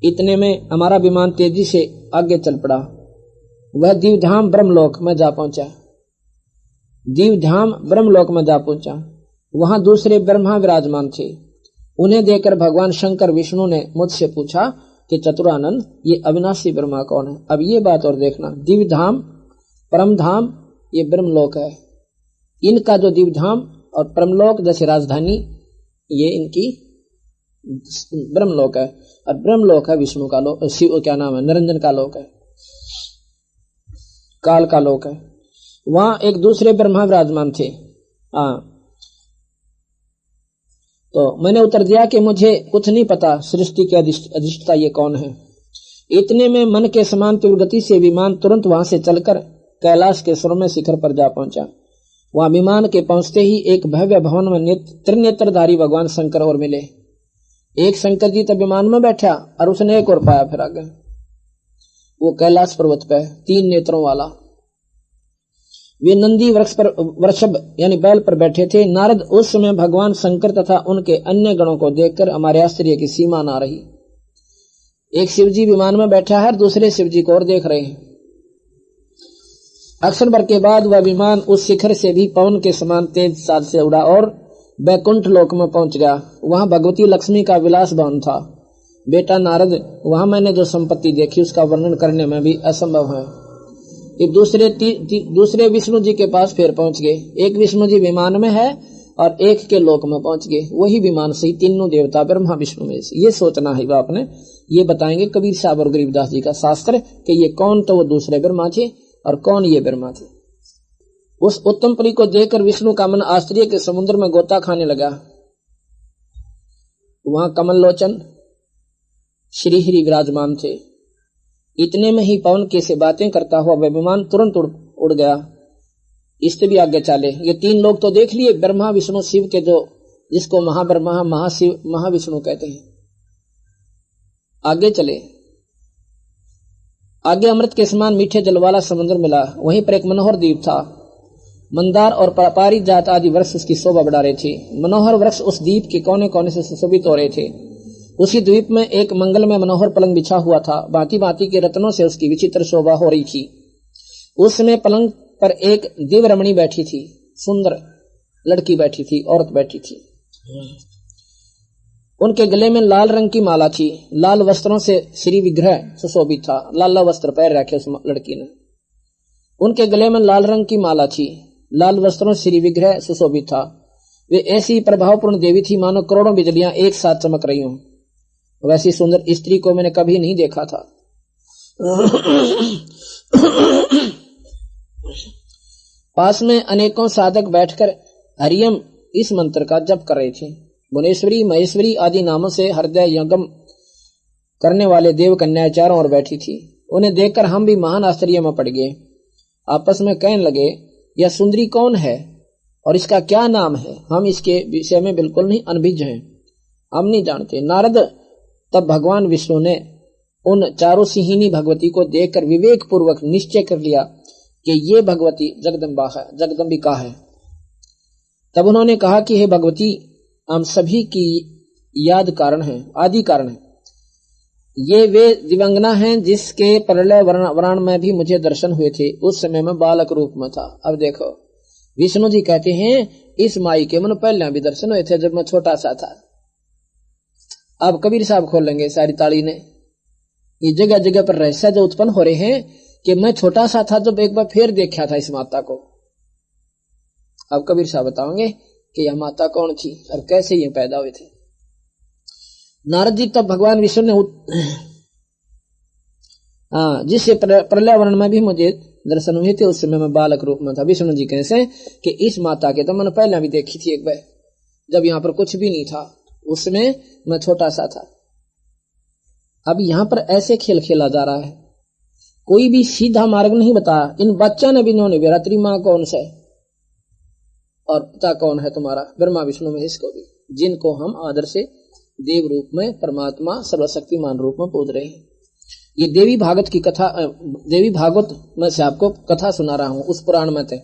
इतने में हमारा विमान तेज़ी से आगे चल पड़ा। वह दीवधाम ब्रह्मलोक में जा पहुँचा। दीवधाम ब्रह्मलोक में जा पहुँचा। वहाँ दूसरे ब्रह्मा विराजमान थे। उन्हें देखकर भगवान शंकर विष्णु ने मुझसे पूछा कि, चतुरानंद, ये अविनाशी ब्रह्मा कौन है? अब ये बात और देखना। दिव्यधाम परम धाम ये ब्रह्मलोक है। इनका जो दिव्यधाम और परमलोक जैसे राजधानी, ये इनकी ब्रह्मलोक है। और ब्रह्मलोक है विष्णु का लोक, शिव, क्या नाम है? निरंजन का लोक है। काल का लोक है। वहाँ एक दूसरे ब्रह्मा विराजमान थे। हाँ। तो मैंने उत्तर दिया कि मुझे कुछ नहीं पता सृष्टि के अधिष्ठता ये कौन है। इतने में मन के समान तीव्र गति से विमान तुरंत वहाँ से चलकर कैलाश के में शिखर पर जा पहुँचा। वहाँ विमान के पहुँचते ही एक भव्य भवन में त्रिनेत्रधारी भगवान शंकर और मिले। एक शंकर जी तो विमान में बैठा और उसने एक और पाया फिर आगे। वो कैलाश पर्वत पे तीन नेत्रों वाला। वे नंदी वृक्ष पर, वृषभ, यानी बैल पर बैठे थे। नारद उस समय भगवान शंकर तथा उनके अन्य गणों को देखकर हमारे आश्चर्य की सीमा ना रही। एक शिवजी विमान में बैठा है, दूसरे शिवजी को और देख रहे हैं। अक्षर भर के बाद वह विमान उस शिखर से भी पवन के समान तेज साथ से उड़ा और बैकुंठ लोक में पहुँच गया। वहाँ भगवती लक्ष्मी का विलास भवन था। बेटा नारद वहाँ मैंने जो संपत्ति देखी उसका वर्णन करने में भी असंभव है। कि दूसरे ती, ती, दूसरे विष्णु जी के पास फिर पहुँच गए। एक विष्णु जी विमान में है और एक के लोक में पहुँच गए। वही विमान से ही तीनों देवता ब्रह्मा विष्णु में ये सोचना है आपने ये बताएँगे कबीर साहब और गरीबदास जी का शास्त्र कि ये कौन तो वो दूसरे ब्रह्मा थे और कौन ये ब्रह्मा थे। उस उत्तम परी को देखकर विष्णु का मन आश्चर्य के समुद्र में गोता खाने लगा। वहाँ कमल लोचन श्री हरि विराजमान थे। इतने में ही पवन के से बातें करता हुआ वह विमान तुरंत उड़, उड़ गया। इससे भी आगे चले। ये तीन लोग तो देख लिए ब्रह्मा विष्णु शिव के जो जिसको महाब्रह्मा महाशिव महाविष्णु कहते हैं। आगे चले। आगे अमृत के समान मीठे जल वाला समुद्र मिला। वहीं पर एक मनोहर द्वीप था। मंदार और पारी जात आदि वृक्ष उसकी शोभा बढ़ा रहे थे। मनोहर वृक्ष उस द्वीप के कोने कोने से सुशोभित हो रहे थे। उसी द्वीप में एक मंगल में मनोहर पलंग बिछा हुआ था। भांति भांति के रत्नों से उसकी विचित्र शोभा हो रही थी। उस समय पलंग पर एक दिव्य रमणी बैठी थी। सुंदर लड़की बैठी थी, औरत बैठी थी। उनके गले में लाल रंग की माला थी। लाल वस्त्रों से श्री विग्रह सुशोभित था। लाल वस्त्र पैर रखे उस लड़की ने। उनके गले में लाल रंग की माला थी। लाल वस्त्रों श्री विग्रह सुशोभित था। वे ऐसी प्रभावपूर्ण देवी थी मानो करोड़ों बिजलियाँ एक साथ चमक रही हूँ। वैसी सुंदर स्त्री को मैंने कभी नहीं देखा था। पास में अनेकों साधक बैठकर हरियम इस मंत्र का जप कर रहे थे। भुवनेश्वरी महेश्वरी आदि नामों से हृदय यज्ञ करने वाले देव कन्या चारों ओर बैठी थी। उन्हें देखकर हम भी महान आश्चर्य में पड़ गए। आपस में कहने लगे, यह सुंदरी कौन है और इसका क्या नाम है? हम इसके विषय में बिल्कुल नहीं अनभिज हैं। हम नहीं जानते। नारद तब भगवान विष्णु ने उन चारों सिंहिनी भगवती को देखकर विवेक पूर्वक निश्चय कर लिया कि ये भगवती जगदम्बा है, जगदम्बिका है। तब उन्होंने कहा कि हे भगवती, हम सभी की याद कारण है, आदि कारण है। ये वे दिवंगना हैं जिसके प्रलय वरण में भी मुझे दर्शन हुए थे। उस समय में बालक रूप में था। अब देखो, विष्णु जी कहते हैं, इस माई के मन पहले भी दर्शन हुए थे जब मैं छोटा सा था। अब कबीर साहब खोल लेंगे सारी ताली ने। ये जगह जगह पर रहस्य जो उत्पन्न हो रहे हैं कि मैं छोटा सा था जब एक बार फिर देखा था इस माता को। अब कबीर साहब बताओगे कि यह माता कौन थी और कैसे ये पैदा हुए थे। नारद जी तब भगवान विष्णु ने *clears throat* हाँ जिससे पर्यावरण में भी मुझे दर्शन हुए थे, उस समय मैं बालक रूप में था। विष्णु जी कैसे कि इस माता के तो मैंने पहले भी देखी थी एक बार, जब यहाँ पर कुछ भी नहीं था। उसमें मैं छोटा सा था। अब यहाँ पर ऐसे खेल खेला जा रहा है। कोई भी सीधा मार्ग नहीं बताया इन बच्चा ने भी इन्होंने बेरा माँ कौन से और पिता कौन है तुम्हारा? ब्रह्मा, विष्णु, महेश को भी। जिनको हम आदर से देव रूप में, परमात्मा सर्वशक्तिमान रूप में पूज रहे हैं। ये देवी भागवत की कथा देवी भागवत में से आपको कथा सुना रहा हूँ। उस पुराण में थे।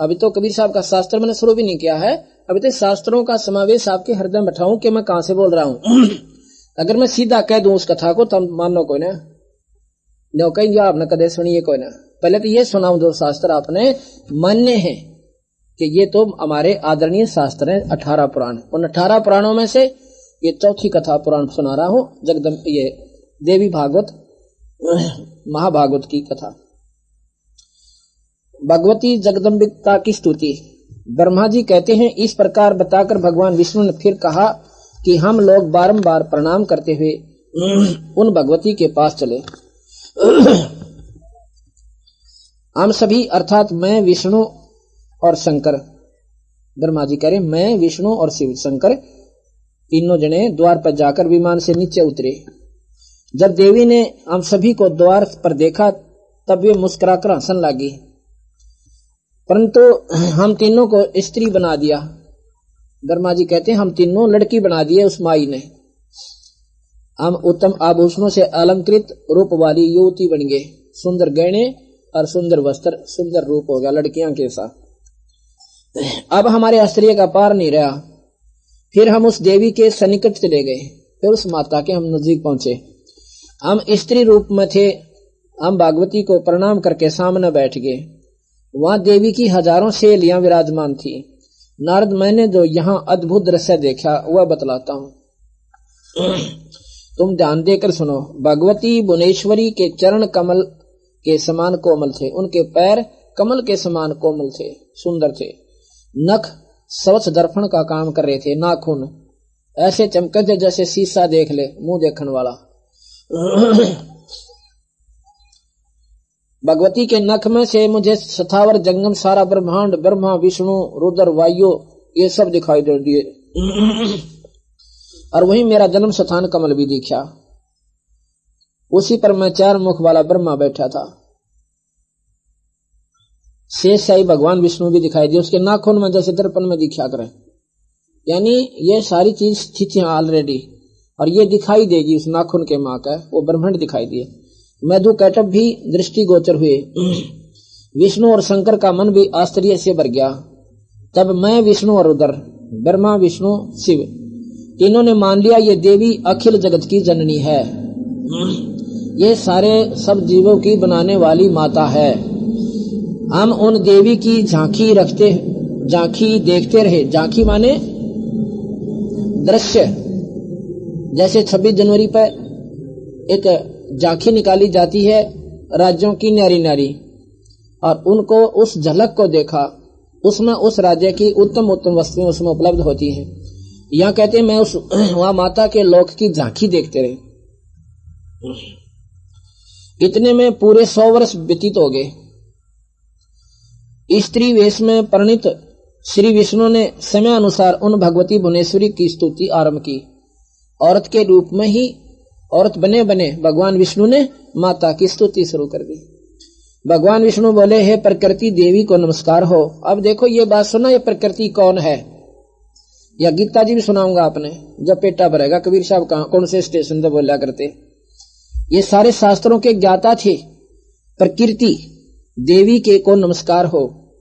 अभी तो कबीर साहब का शास्त्र मैंने शुरू भी नहीं किया है। अभी तो शास्त्रों का समावेश आपके हृदय में बैठाऊं कि मैं कहाँ से बोल रहा हूँ? *clears throat* अगर मैं सीधा कह दूँ उस कथा को, तब मान कोई ना। नो कहीं आपने कदे सुनिए कोई ना। पहले तो ये सुनाऊ जो शास्त्र आपने मान्य है कि ये तो हमारे आदरणीय शास्त्र है, अठारह पुराण। उन अठारह पुराणों में से ये चौथी कथा पुराण सुना रहा हूँ जगदम ये देवी भागवत, *clears throat* महाभागवत की कथा। भगवती जगदम्बिका की स्तुति। ब्रह्मा जी कहते हैं, इस प्रकार बताकर भगवान विष्णु ने फिर कहा कि हम लोग बारंबार प्रणाम करते हुए उन भगवती के पास चले। हम सभी, अर्थात मैं, विष्णु और शंकर। ब्रह्मा जी कह रहे मैं, विष्णु और शिव शंकर, तीनों जने द्वार पर जाकर विमान से नीचे उतरे। जब देवी ने हम सभी को द्वार पर देखा, तब वे मुस्कुराकर हंसन लगी। परंतु हम तीनों को स्त्री बना दिया। ब्रह्मा जी कहते हैं, हम तीनों लड़की बना दिए उस माई ने। हम उत्तम आभूषणों से अलंकृत रूप वाली युवती बन गए। सुंदर गहने और सुंदर वस्त्र, सुंदर रूप हो गया लड़कियाँ के साथ। अब हमारे आश्चर्य का पार नहीं रहा। फिर हम उस देवी के सनिकट चले गए। फिर उस माता के हम नज़दीक पहुँचे। हम स्त्री रूप में थे। हम भागवती को प्रणाम करके सामने बैठ गए। वहाँ देवी की हज़ारों सहेलियाँ विराजमान थी। नारद मैंने जो यहाँ अद्भुत दृश्य देखा, वह बतलाता हूँ। तुम ध्यान देकर सुनो, भगवती भुवनेश्वरी के चरण कमल के समान कोमल थे, उनके पैर कमल के समान कोमल थे, सुंदर थे। नख स्वच्छ दर्पण का काम कर रहे थे, नाखून ऐसे चमकते जैसे शीशा देख ले, मुँह देखने वाला। भगवती के नख में से मुझे सथावर, जंगम, सारा ब्रह्मांड, ब्रह्मा, विष्णु, रुद्र, वायु, ये सब दिखाई दे दिए। और वही मेरा जन्म स्थान कमल भी दिखा। उसी पर मैं चार मुख वाला ब्रह्मा बैठा था। शेष शाही भगवान विष्णु भी दिखाई दिए। उसके नाखून में जैसे दर्पण में दिखा करें। यानी ये सारी चीज़ स्थितियाँ ऑलरेडी और ये दिखाई देगी उस नाखून के माँ का, वो ब्रह्मांड दिखाई दिए। मधु कैटअप भी दृष्टि गोचर हुए। विष्णु और शंकर का मन भी आश्चर्य से भर गया। तब मैं, विष्णु और उदर, ब्रह्मा, विष्णु, शिव, तीनों ने मान लिया, ये देवी अखिल जगत की जननी है। ये सारे सब जीवों की बनाने वाली माता है। हम उन देवी की झांकी रखते, झांकी देखते रहे। झांकी माने दृश्य। जैसे 26 जनवरी पर एक झांकी निकाली जाती है राज्यों की नारी नारी और उनको उस झलक को देखा, उसमें उस राज्य की उत्तम उत्तम वस्तुएँ उसमें उपलब्ध होती हैं। यहाँ कहते हैं, मैं उस *clears throat* वहाँ माता के लोक की झांकी देखते रहे। इतने में पूरे सौ वर्ष व्यतीत हो गए। स्त्री वेश में परिणित श्री विष्णु ने समय अनुसार उन भगवती भुवनेश्वरी की स्तुति आरंभ की। औरत के रूप में ही औरत बने बने, भगवान विष्णु ने माता की स्तुति शुरू कर दी। भगवान विष्णु बोले, हे प्रकृति देवी को नमस्कार हो। अब देखो, ये बात सुना, ये प्रकृति कौन है? या गीता जी भी सुनाऊँगा आपने, जब पेटा भरेगा, कबीर साहब कहा, कौन से स्टेशन पर बोला करते? ये सारे शास्त्रों के ज्ञाता थे। प्रकृति देवी के को नमस्कार हो।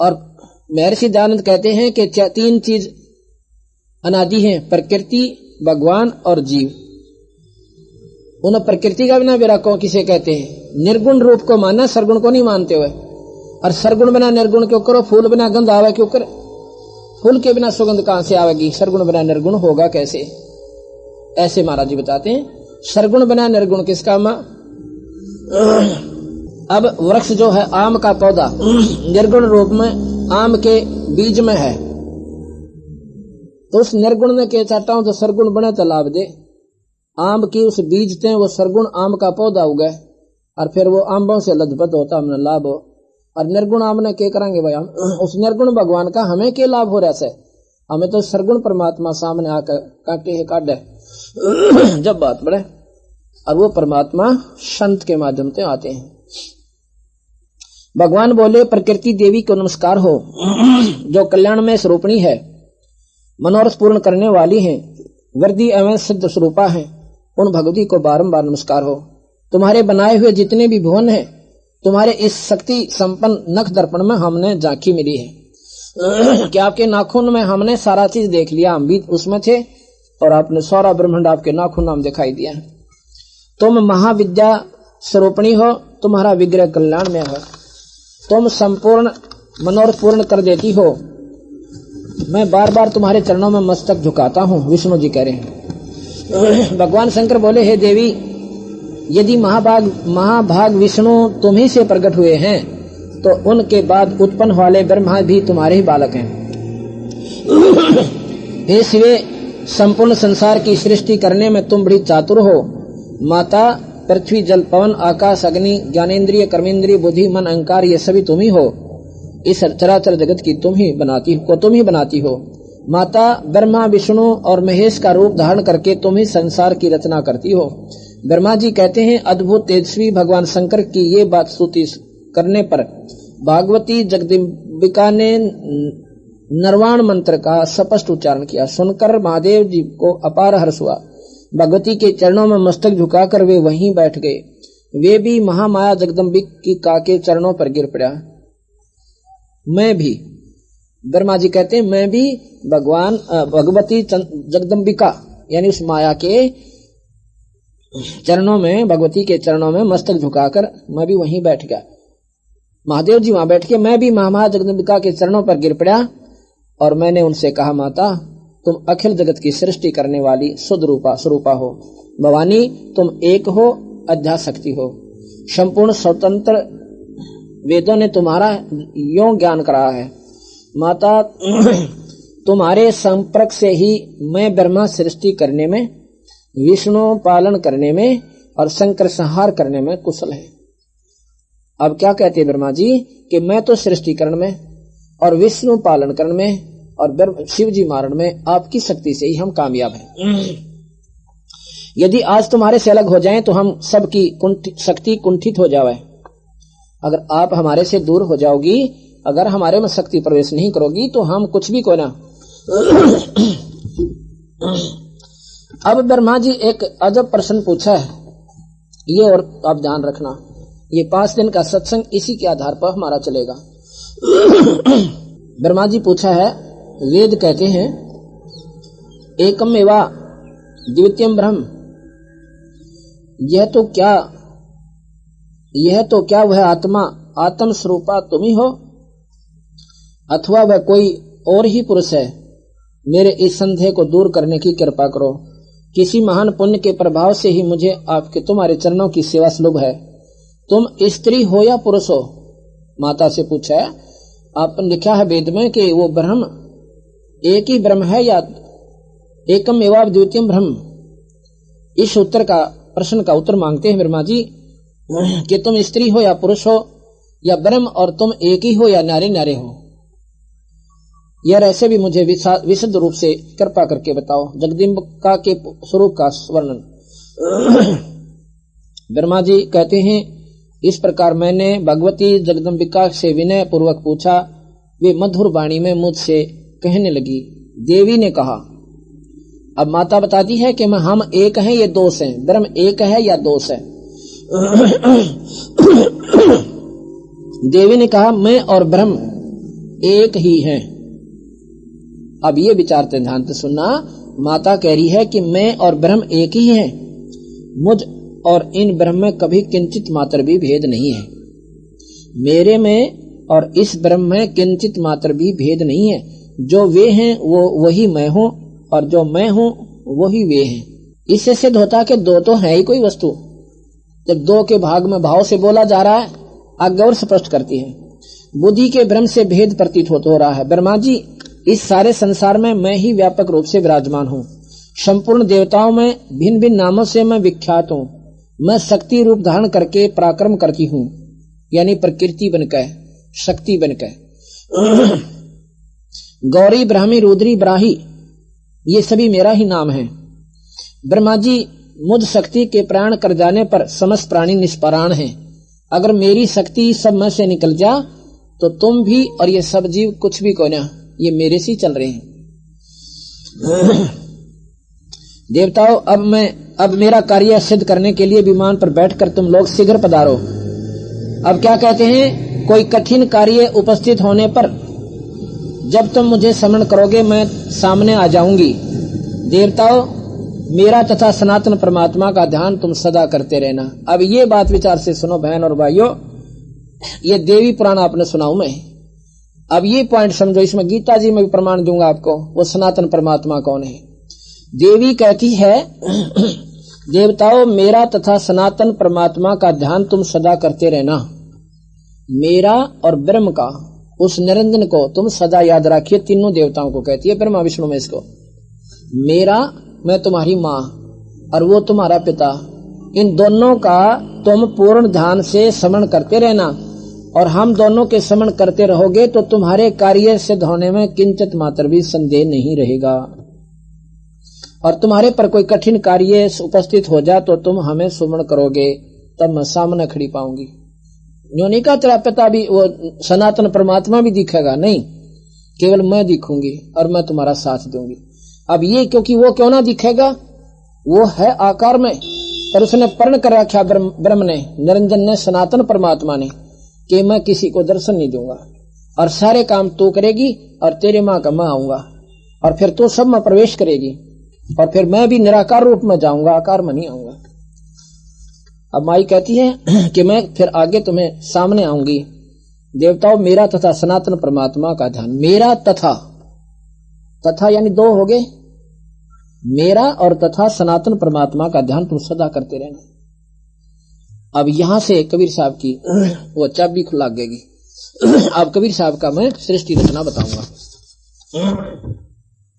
और महर्षि दयानंद कहते हैं कि तीन चीज़ अनादि हैं, प्रकृति, भगवान और जीव। उन प्रकृति का बिना विराग किसे कहते हैं? निर्गुण रूप को माना सरगुण को नहीं मानते हुए। और सरगुण बिना निर्गुण क्यों करो? फूल बिना गंध आवे क्यों कर? फूल के बिना सुगंध कहाँ से आवेगी? सरगुण बिना निर्गुण होगा कैसे? ऐसे महाराज जी बताते हैं। सरगुण बिना निर्गुण किसका माँ? अब वृक्ष जो है, आम का पौधा, निर्गुण रूप में आम के बीज में है। तो उस निर्गुण में के चाहता हूँ तो सरगुण बने तो लाभ दे। आम की उस बीज थे वो सरगुण आम का पौधा उगे और फिर वो आम्बों से लदपत होता हमने लाभ हो। और निर्गुण आम ने के करेंगे भाई, हम *clears throat* उस निर्गुण भगवान का हमें के लाभ हो रहा है? हमें तो सरगुण परमात्मा सामने आकर काटे है काटे जब बात बढ़े, और वो परमात्मा संत के माध्यम से आते हैं। भगवान बोले, प्रकृति देवी को नमस्कार हो। *clears throat* जो कल्याण में स्वरूपणी है, मनोरथ पूर्ण करने वाली है वर्दी एवं सिद्ध स्वरूपा है। उन भगवती को बारंबार नमस्कार हो। तुम्हारे बनाए हुए जितने भी भुवन हैं, तुम्हारे इस शक्ति संपन्न नख दर्पण में हमने झांकी मिली है। *clears throat* कि आपके नाखून में हमने सारा चीज़ देख लिया? हम भी उसमें थे और आपने सारा ब्रह्मांड आपके नाखून नाम दिखाई दिया तुम महाविद्या स्वरूपणी हो, तुम्हारा विग्रह कल्याण में हो। तुम संपूर्ण मनोरथ पूर्ण कर देती हो। मैं बार बार तुम्हारे चरणों में मस्तक झुकाता हूँ, विष्णु जी कह रहे हैं। भगवान शंकर बोले, हे देवी, यदि महाभाग महाभाग विष्णु तुम ही से प्रकट हुए हैं तो उनके बाद उत्पन्न वाले ब्रह्मा भी तुम्हारे ही बालक हैं। हे शिवे, संपूर्ण संसार की सृष्टि करने में तुम बड़ी चातुर हो। माता, पृथ्वी, जल, पवन, आकाश, अग्नि, ज्ञानेन्द्रिय कर्मेंद्रिय बुद्धि, मन, अहंकार, ये सभी तुम ही। हो इस चराचर जगत की तुम ही बनाती, को तुम ही बनाती हो। माता, ब्रह्मा, विष्णु और महेश का रूप धारण करके तुम ही संसार की रचना करती हो। ब्रह्मा जी कहते हैं, अद्भुत तेजस्वी भगवान शंकर की ये बात स्तुति करने पर भागवती जगदम्बिका ने नरवाण मंत्र का स्पष्ट उच्चारण किया। सुनकर महादेव जी को अपार हर्ष हुआ। भगवती के चरणों में मस्तक झुकाकर वे वहीं बैठ गए। वे भी महामाया जगदम्बिक की का के चरणों पर गिर पड़ा। मैं भी ब्रह्मा जी कहते हैं, मैं भी भगवान भगवती जगदम्बिका, यानी उस माया के चरणों में, भगवती के चरणों में मस्तक झुकाकर मैं भी वहीं बैठ गया। महादेव जी वहाँ बैठ के, मैं भी महामाया जगदम्बिका के चरणों पर गिर पड़ा और मैंने उनसे कहा, माता, तुम अखिल जगत की सृष्टि करने वाली शुद्ध रूपा स्वरूपा हो। भवानी, तुम एक हो अध्याशक्ति हो। संपूर्ण स्वतंत्र वेदों ने तुम्हारा यो ज्ञान करा है। माता *clears throat* तुम्हारे संपर्क से ही मैं ब्रह्मा सृष्टि करने में विष्णु पालन करने में और शंकर संहार करने में कुशल है। अब क्या कहते हैं ब्रह्मा जी कि मैं तो सृष्टिकरण में और विष्णु पालन करण में और शिव जी मारण में आपकी शक्ति से ही हम कामयाब हैं। *clears throat* यदि आज तुम्हारे से अलग हो जाए तो हम सबकी कुंठ, शक्ति कुंठित हो जावे। अगर आप हमारे से दूर हो जाओगी अगर हमारे में शक्ति प्रवेश नहीं करोगी तो हम कुछ भी को ना। अब ब्रह्मा जी एक अजब प्रश्न पूछा है। ये और आप ध्यान रखना, ये पाँच दिन का सत्संग इसी के आधार पर हमारा चलेगा। ब्रह्मा जी पूछा है, वेद कहते हैं एकम एवा द्वितीय ब्रह्म। यह तो क्या, यह तो क्या वह आत्मा आत्म स्वरूपा तुम ही हो? अथवा वह कोई और ही पुरुष है, मेरे इस संदेह को दूर करने की कृपा करो। किसी महान पुण्य के प्रभाव से ही मुझे आपके तुम्हारे चरणों की सेवा सुलभ है। तुम स्त्री हो या पुरुष हो? माता से पूछा आपने लिखा है वेद में कि वो ब्रह्म एक ही ब्रह्म है या एकम एवं द्वितीय ब्रह्म? इस उत्तर का, प्रश्न का उत्तर मांगते हैं ब्रह्मा जी, कि तुम स्त्री हो या पुरुष हो, या ब्रह्म और तुम एक ही हो या नारे नारे हो? यह ऐसे भी मुझे विशुद्ध रूप से कृपा करके बताओ, जगदिम्बिका के स्वरूप का वर्णन *clears throat* ब्रह्मा जी कहते हैं, इस प्रकार मैंने भगवती जगदम्बिका से विनय पूर्वक पूछा, वे मधुर वाणी में मुझसे कहने लगी। देवी ने कहा, अब माता बताती है कि हम एक हैं ये दोष हैं? ब्रह्म एक है या दोष है? *clears throat* देवी ने कहा, मैं और ब्रह्म एक ही हैं। अब ये विचारते ध्यान सुनना, माता कह रही है कि मैं और ब्रह्म एक ही हैं। मुझ और इन ब्रह्म में कभी किंचित मात्र भी भेद नहीं है। मेरे में और इस ब्रह्म में किंचित मात्र भी भेद नहीं है। जो वे हैं, वो वही मैं हूँ, और जो मैं हूँ, वही वे हैं। इससे सिद्ध होता कि दो तो है ही कोई वस्तु। जब दो के भाग में भाव से बोला जा रहा है और स्पष्ट करती है। बुद्धि के भ्रम से भेद प्रतीत हो रहा है। ब्रह्मा जी इस सारे संसार में मैं ही व्यापक रूप से विराजमान हूँ। संपूर्ण देवताओं में भिन्न भिन्न नामों से मैं विख्यात हूँ। मैं शक्ति रूप धारण करके पराक्रम करती हूँ। यानी प्रकृति बनकर, शक्ति बनकर। *clears throat* गौरी, ब्राह्मी, रुद्री, ब्राही, ये सभी मेरा ही नाम है। ब्रह्मा जी, मुझ शक्ति के प्राण कर जाने पर समस्त प्राणी निष्पराण हैं। अगर मेरी शक्ति सब में से निकल जा तो तुम भी और ये सब जीव कुछ भी को ना। ये मेरे से चल रहे हैं। *clears throat* देवताओं, अब मैं, अब मेरा कार्य सिद्ध करने के लिए विमान पर बैठकर तुम लोग शीघ्र पधारो। अब क्या कहते हैं? कोई कठिन कार्य उपस्थित होने पर, जब तुम मुझे समन करोगे, मैं सामने आ जाऊँगी। देवताओं, मेरा तथा सनातन परमात्मा का ध्यान तुम सदा करते रहना। अब ये बात विचार से सुनो, बहन और भाइयों। ये देवी पुराण आपने सुनाऊ मैं। अब ये पॉइंट समझो, इसमें गीता जी में भी प्रमाण दूँगा आपको, वो सनातन परमात्मा कौन है? देवी कहती है, *clears throat* देवताओं, मेरा तथा सनातन परमात्मा का ध्यान तुम सदा करते रहना। मेरा और ब्रह्म का, उस निरंजन को तुम सदा याद रखिए, तीनों देवताओं को कहती है, ब्रह्मा, विष्णु में इसको। मेरा, मैं तुम्हारी माँ, और वो तुम्हारा पिता, इन दोनों का तुम पूर्ण ध्यान से समन करते रहना। और हम दोनों के समन करते रहोगे तो तुम्हारे कार्य सिद्ध होने में किंचित मात्र भी संदेह नहीं रहेगा। और तुम्हारे पर कोई कठिन कार्य उपस्थित हो जाए तो तुम हमें सुमन करोगे, तब मैं सामने खड़ी पाऊँगी। जो का तेरा पिता भी, वो सनातन परमात्मा भी दिखेगा, नहीं, केवल मैं दिखूँगी और मैं तुम्हारा साथ दूँगी। अब ये क्योंकि वो क्यों ना दिखेगा? वो है आकार में, पर उसने पर्ण कर रखा ब्रह्म ने, निरंजन ने, सनातन परमात्मा ने। कि मैं किसी को दर्शन नहीं दूँगा। और सारे काम तू करेगी और तेरे माँ का मैं आऊँगा। और फिर तू सब में प्रवेश करेगी। और फिर मैं भी निराकार रूप में जाऊँगा, आकार में नहीं आऊँगा। अब माई कहती है *clears throat* कि मैं फिर आगे तुम्हें सामने आऊँगी। देवताओं, मेरा तथा सनातन परमात्मा का ध्यान। मेरा तथा। तथा यानी दो हो गए। मेरा और तथा सनातन परमात्मा का ध्यान तुम सदा करते रहना। अब यहाँ से कबीर साहब की, वो चाबी खुला लगेगी अब कबीर साहब का मैं सृष्टि रचना बताऊँगा।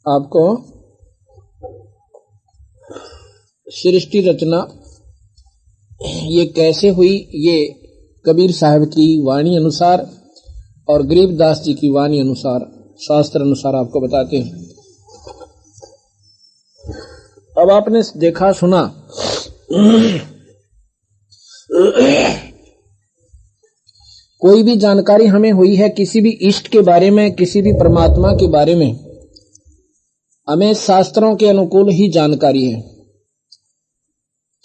आपको सृष्टि रचना, ये कैसे हुई, ये कबीर साहब की वाणी अनुसार और गरीबदास जी की वाणी अनुसार, शास्त्र अनुसार आपको बताते हैं। अब आपने देखा, सुना कोई भी जानकारी हमें हुई है किसी भी इष्ट के बारे में, किसी भी परमात्मा के बारे में, हमें शास्त्रों के अनुकूल ही जानकारी है।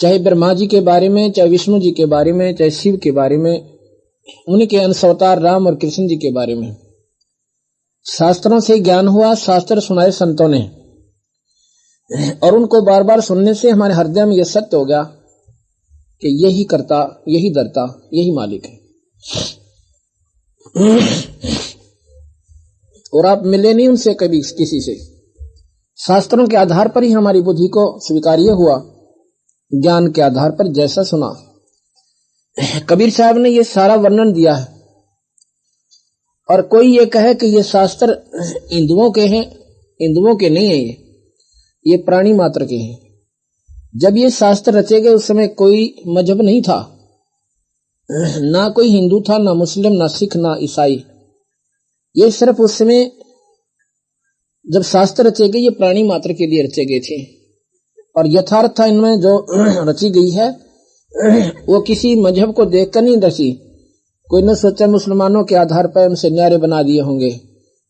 चाहे ब्रह्मा जी के बारे में, चाहे विष्णु जी के बारे में, चाहे शिव के बारे में, उनके अंशवतार राम और कृष्ण जी के बारे में। शास्त्रों से ज्ञान हुआ, शास्त्र सुनाए संतों ने। और उनको बार बार सुनने से हमारे हृदय में यह सत्य हो गया कि यही करता, यही दरता यही मालिक है। और आप मिले नहीं उनसे कभी किसी से। शास्त्रों के आधार पर ही हमारी बुद्धि को स्वीकार्य हुआ। ज्ञान के आधार पर जैसा सुना। कबीर साहब ने यह सारा वर्णन दिया है। और कोई ये कहे कि ये शास्त्र हिंदुओं के हैं, हिंदुओं के नहीं है ये। ये प्राणी मात्र के हैं। जब ये शास्त्र रचे गए उस समय कोई मज़हब नहीं था। ना कोई हिंदू था, ना मुस्लिम, ना सिख, ना ईसाई। ये सिर्फ़ उस समय जब शास्त्र रचे गए, ये प्राणी मात्र के लिए रचे गए थे। और यथार्थ इनमें जो *clears throat* रची गई है, वो किसी मज़हब को देखकर नहीं रची। कोई न सोचा मुसलमानों के आधार पर उनसे न्यारे बना दिए होंगे।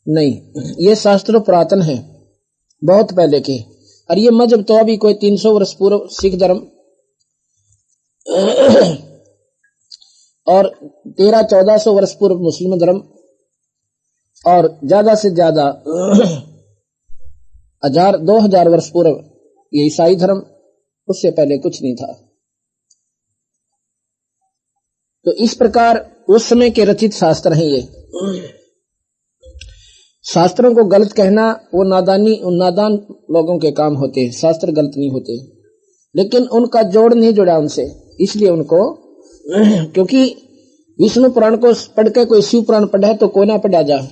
नहीं, ये शास्त्र पुरातन है, बहुत पहले के। और ये मज़हब तो अभी कोई तीन सौ वर्ष पूर्व सिख धर्म। और तेरह, चौदह सौ वर्ष पूर्व मुस्लिम धर्म। और ज़्यादा से ज़्यादा हज़ार, दो हज़ार वर्ष पूर्व ये ईसाई धर्म, उससे पहले कुछ नहीं था। तो इस प्रकार उस समय के रचित शास्त्र हैं ये। शास्त्रों को गलत कहना वो नादानी, नादान लोगों के काम होते हैं, शास्त्र गलत नहीं होते। लेकिन उनका जोड़ नहीं जुड़ा उनसे, इसलिए उनको, *clears throat* क्योंकि विष्णु पुराण को पढ़ के कोई शिव पुराण पढ़े तो कोई ना पढ़ा जा।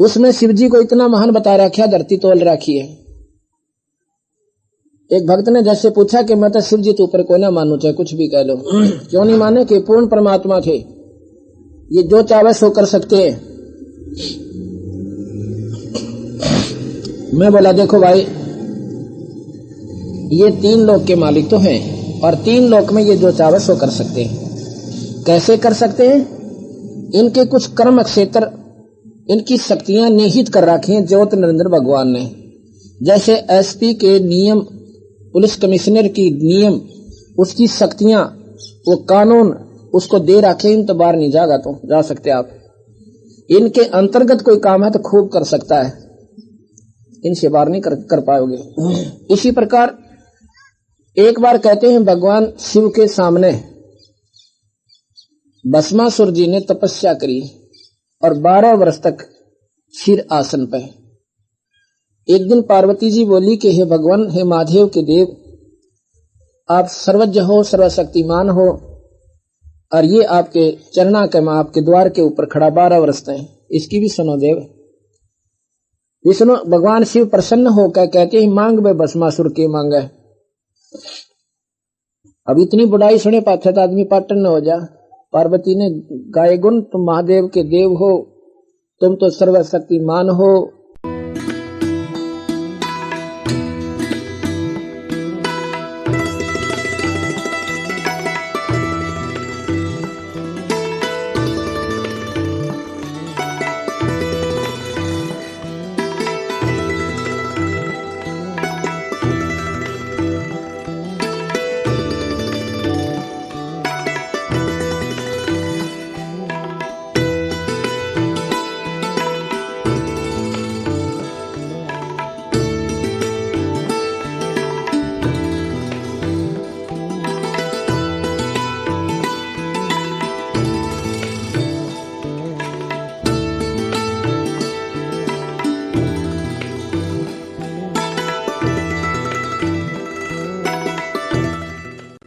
उसमें शिव जी को इतना महान बता रखा धरती तोल रखी है। एक भक्त ने जैसे पूछा कि मैं तो शिव जी तो ऊपर कोई ना मानू, चाहे कुछ भी कह लो। *clears throat* क्यों नहीं माने कि पूर्ण परमात्मा थे? ये जो चाहे सो कर सकते हैं। मैं बोला, देखो भाई, ये तीन लोक के मालिक तो हैं और तीन लोक में ये जो चाहे सो कर सकते हैं। कैसे कर सकते हैं? इनके कुछ कर्म क्षेत्र, इनकी शक्तियाँ निहित कर रखी हैं, ज्योत नरेंद्र भगवान ने। जैसे एसपी के नियम, पुलिस कमिश्नर की नियम, उसकी शक्तियाँ, वो कानून उसको दे रखे इन तो बाहर नहीं जागा तो जा सकते आप। इनके अंतर्गत कोई काम है तो खूब कर सकता है। इनसे बाहर नहीं कर, कर पाओगे। इसी प्रकार एक बार कहते हैं भगवान शिव के सामने भस्मासुर जी ने तपस्या करी और बारह वर्ष तक सिर आसन पे। एक दिन पार्वती जी बोली कि हे भगवान हे महादेव के देव आप सर्वज्ञ हो सर्वशक्तिमान हो और ये आपके चरणा के माँ आपके द्वार के ऊपर खड़ा बारह वर्ष है। इसकी भी सुनो देव विष्णु भगवान शिव प्रसन्न होकर कहते हैं, मांग में भस्मासुर की मांग है। अब इतनी बुढ़ाई सुने पाते तो आदमी पाटन न हो जा। पार्वती ने गाय गुण तुम महादेव के देव हो। तुम तो सर्वशक्ति मान हो।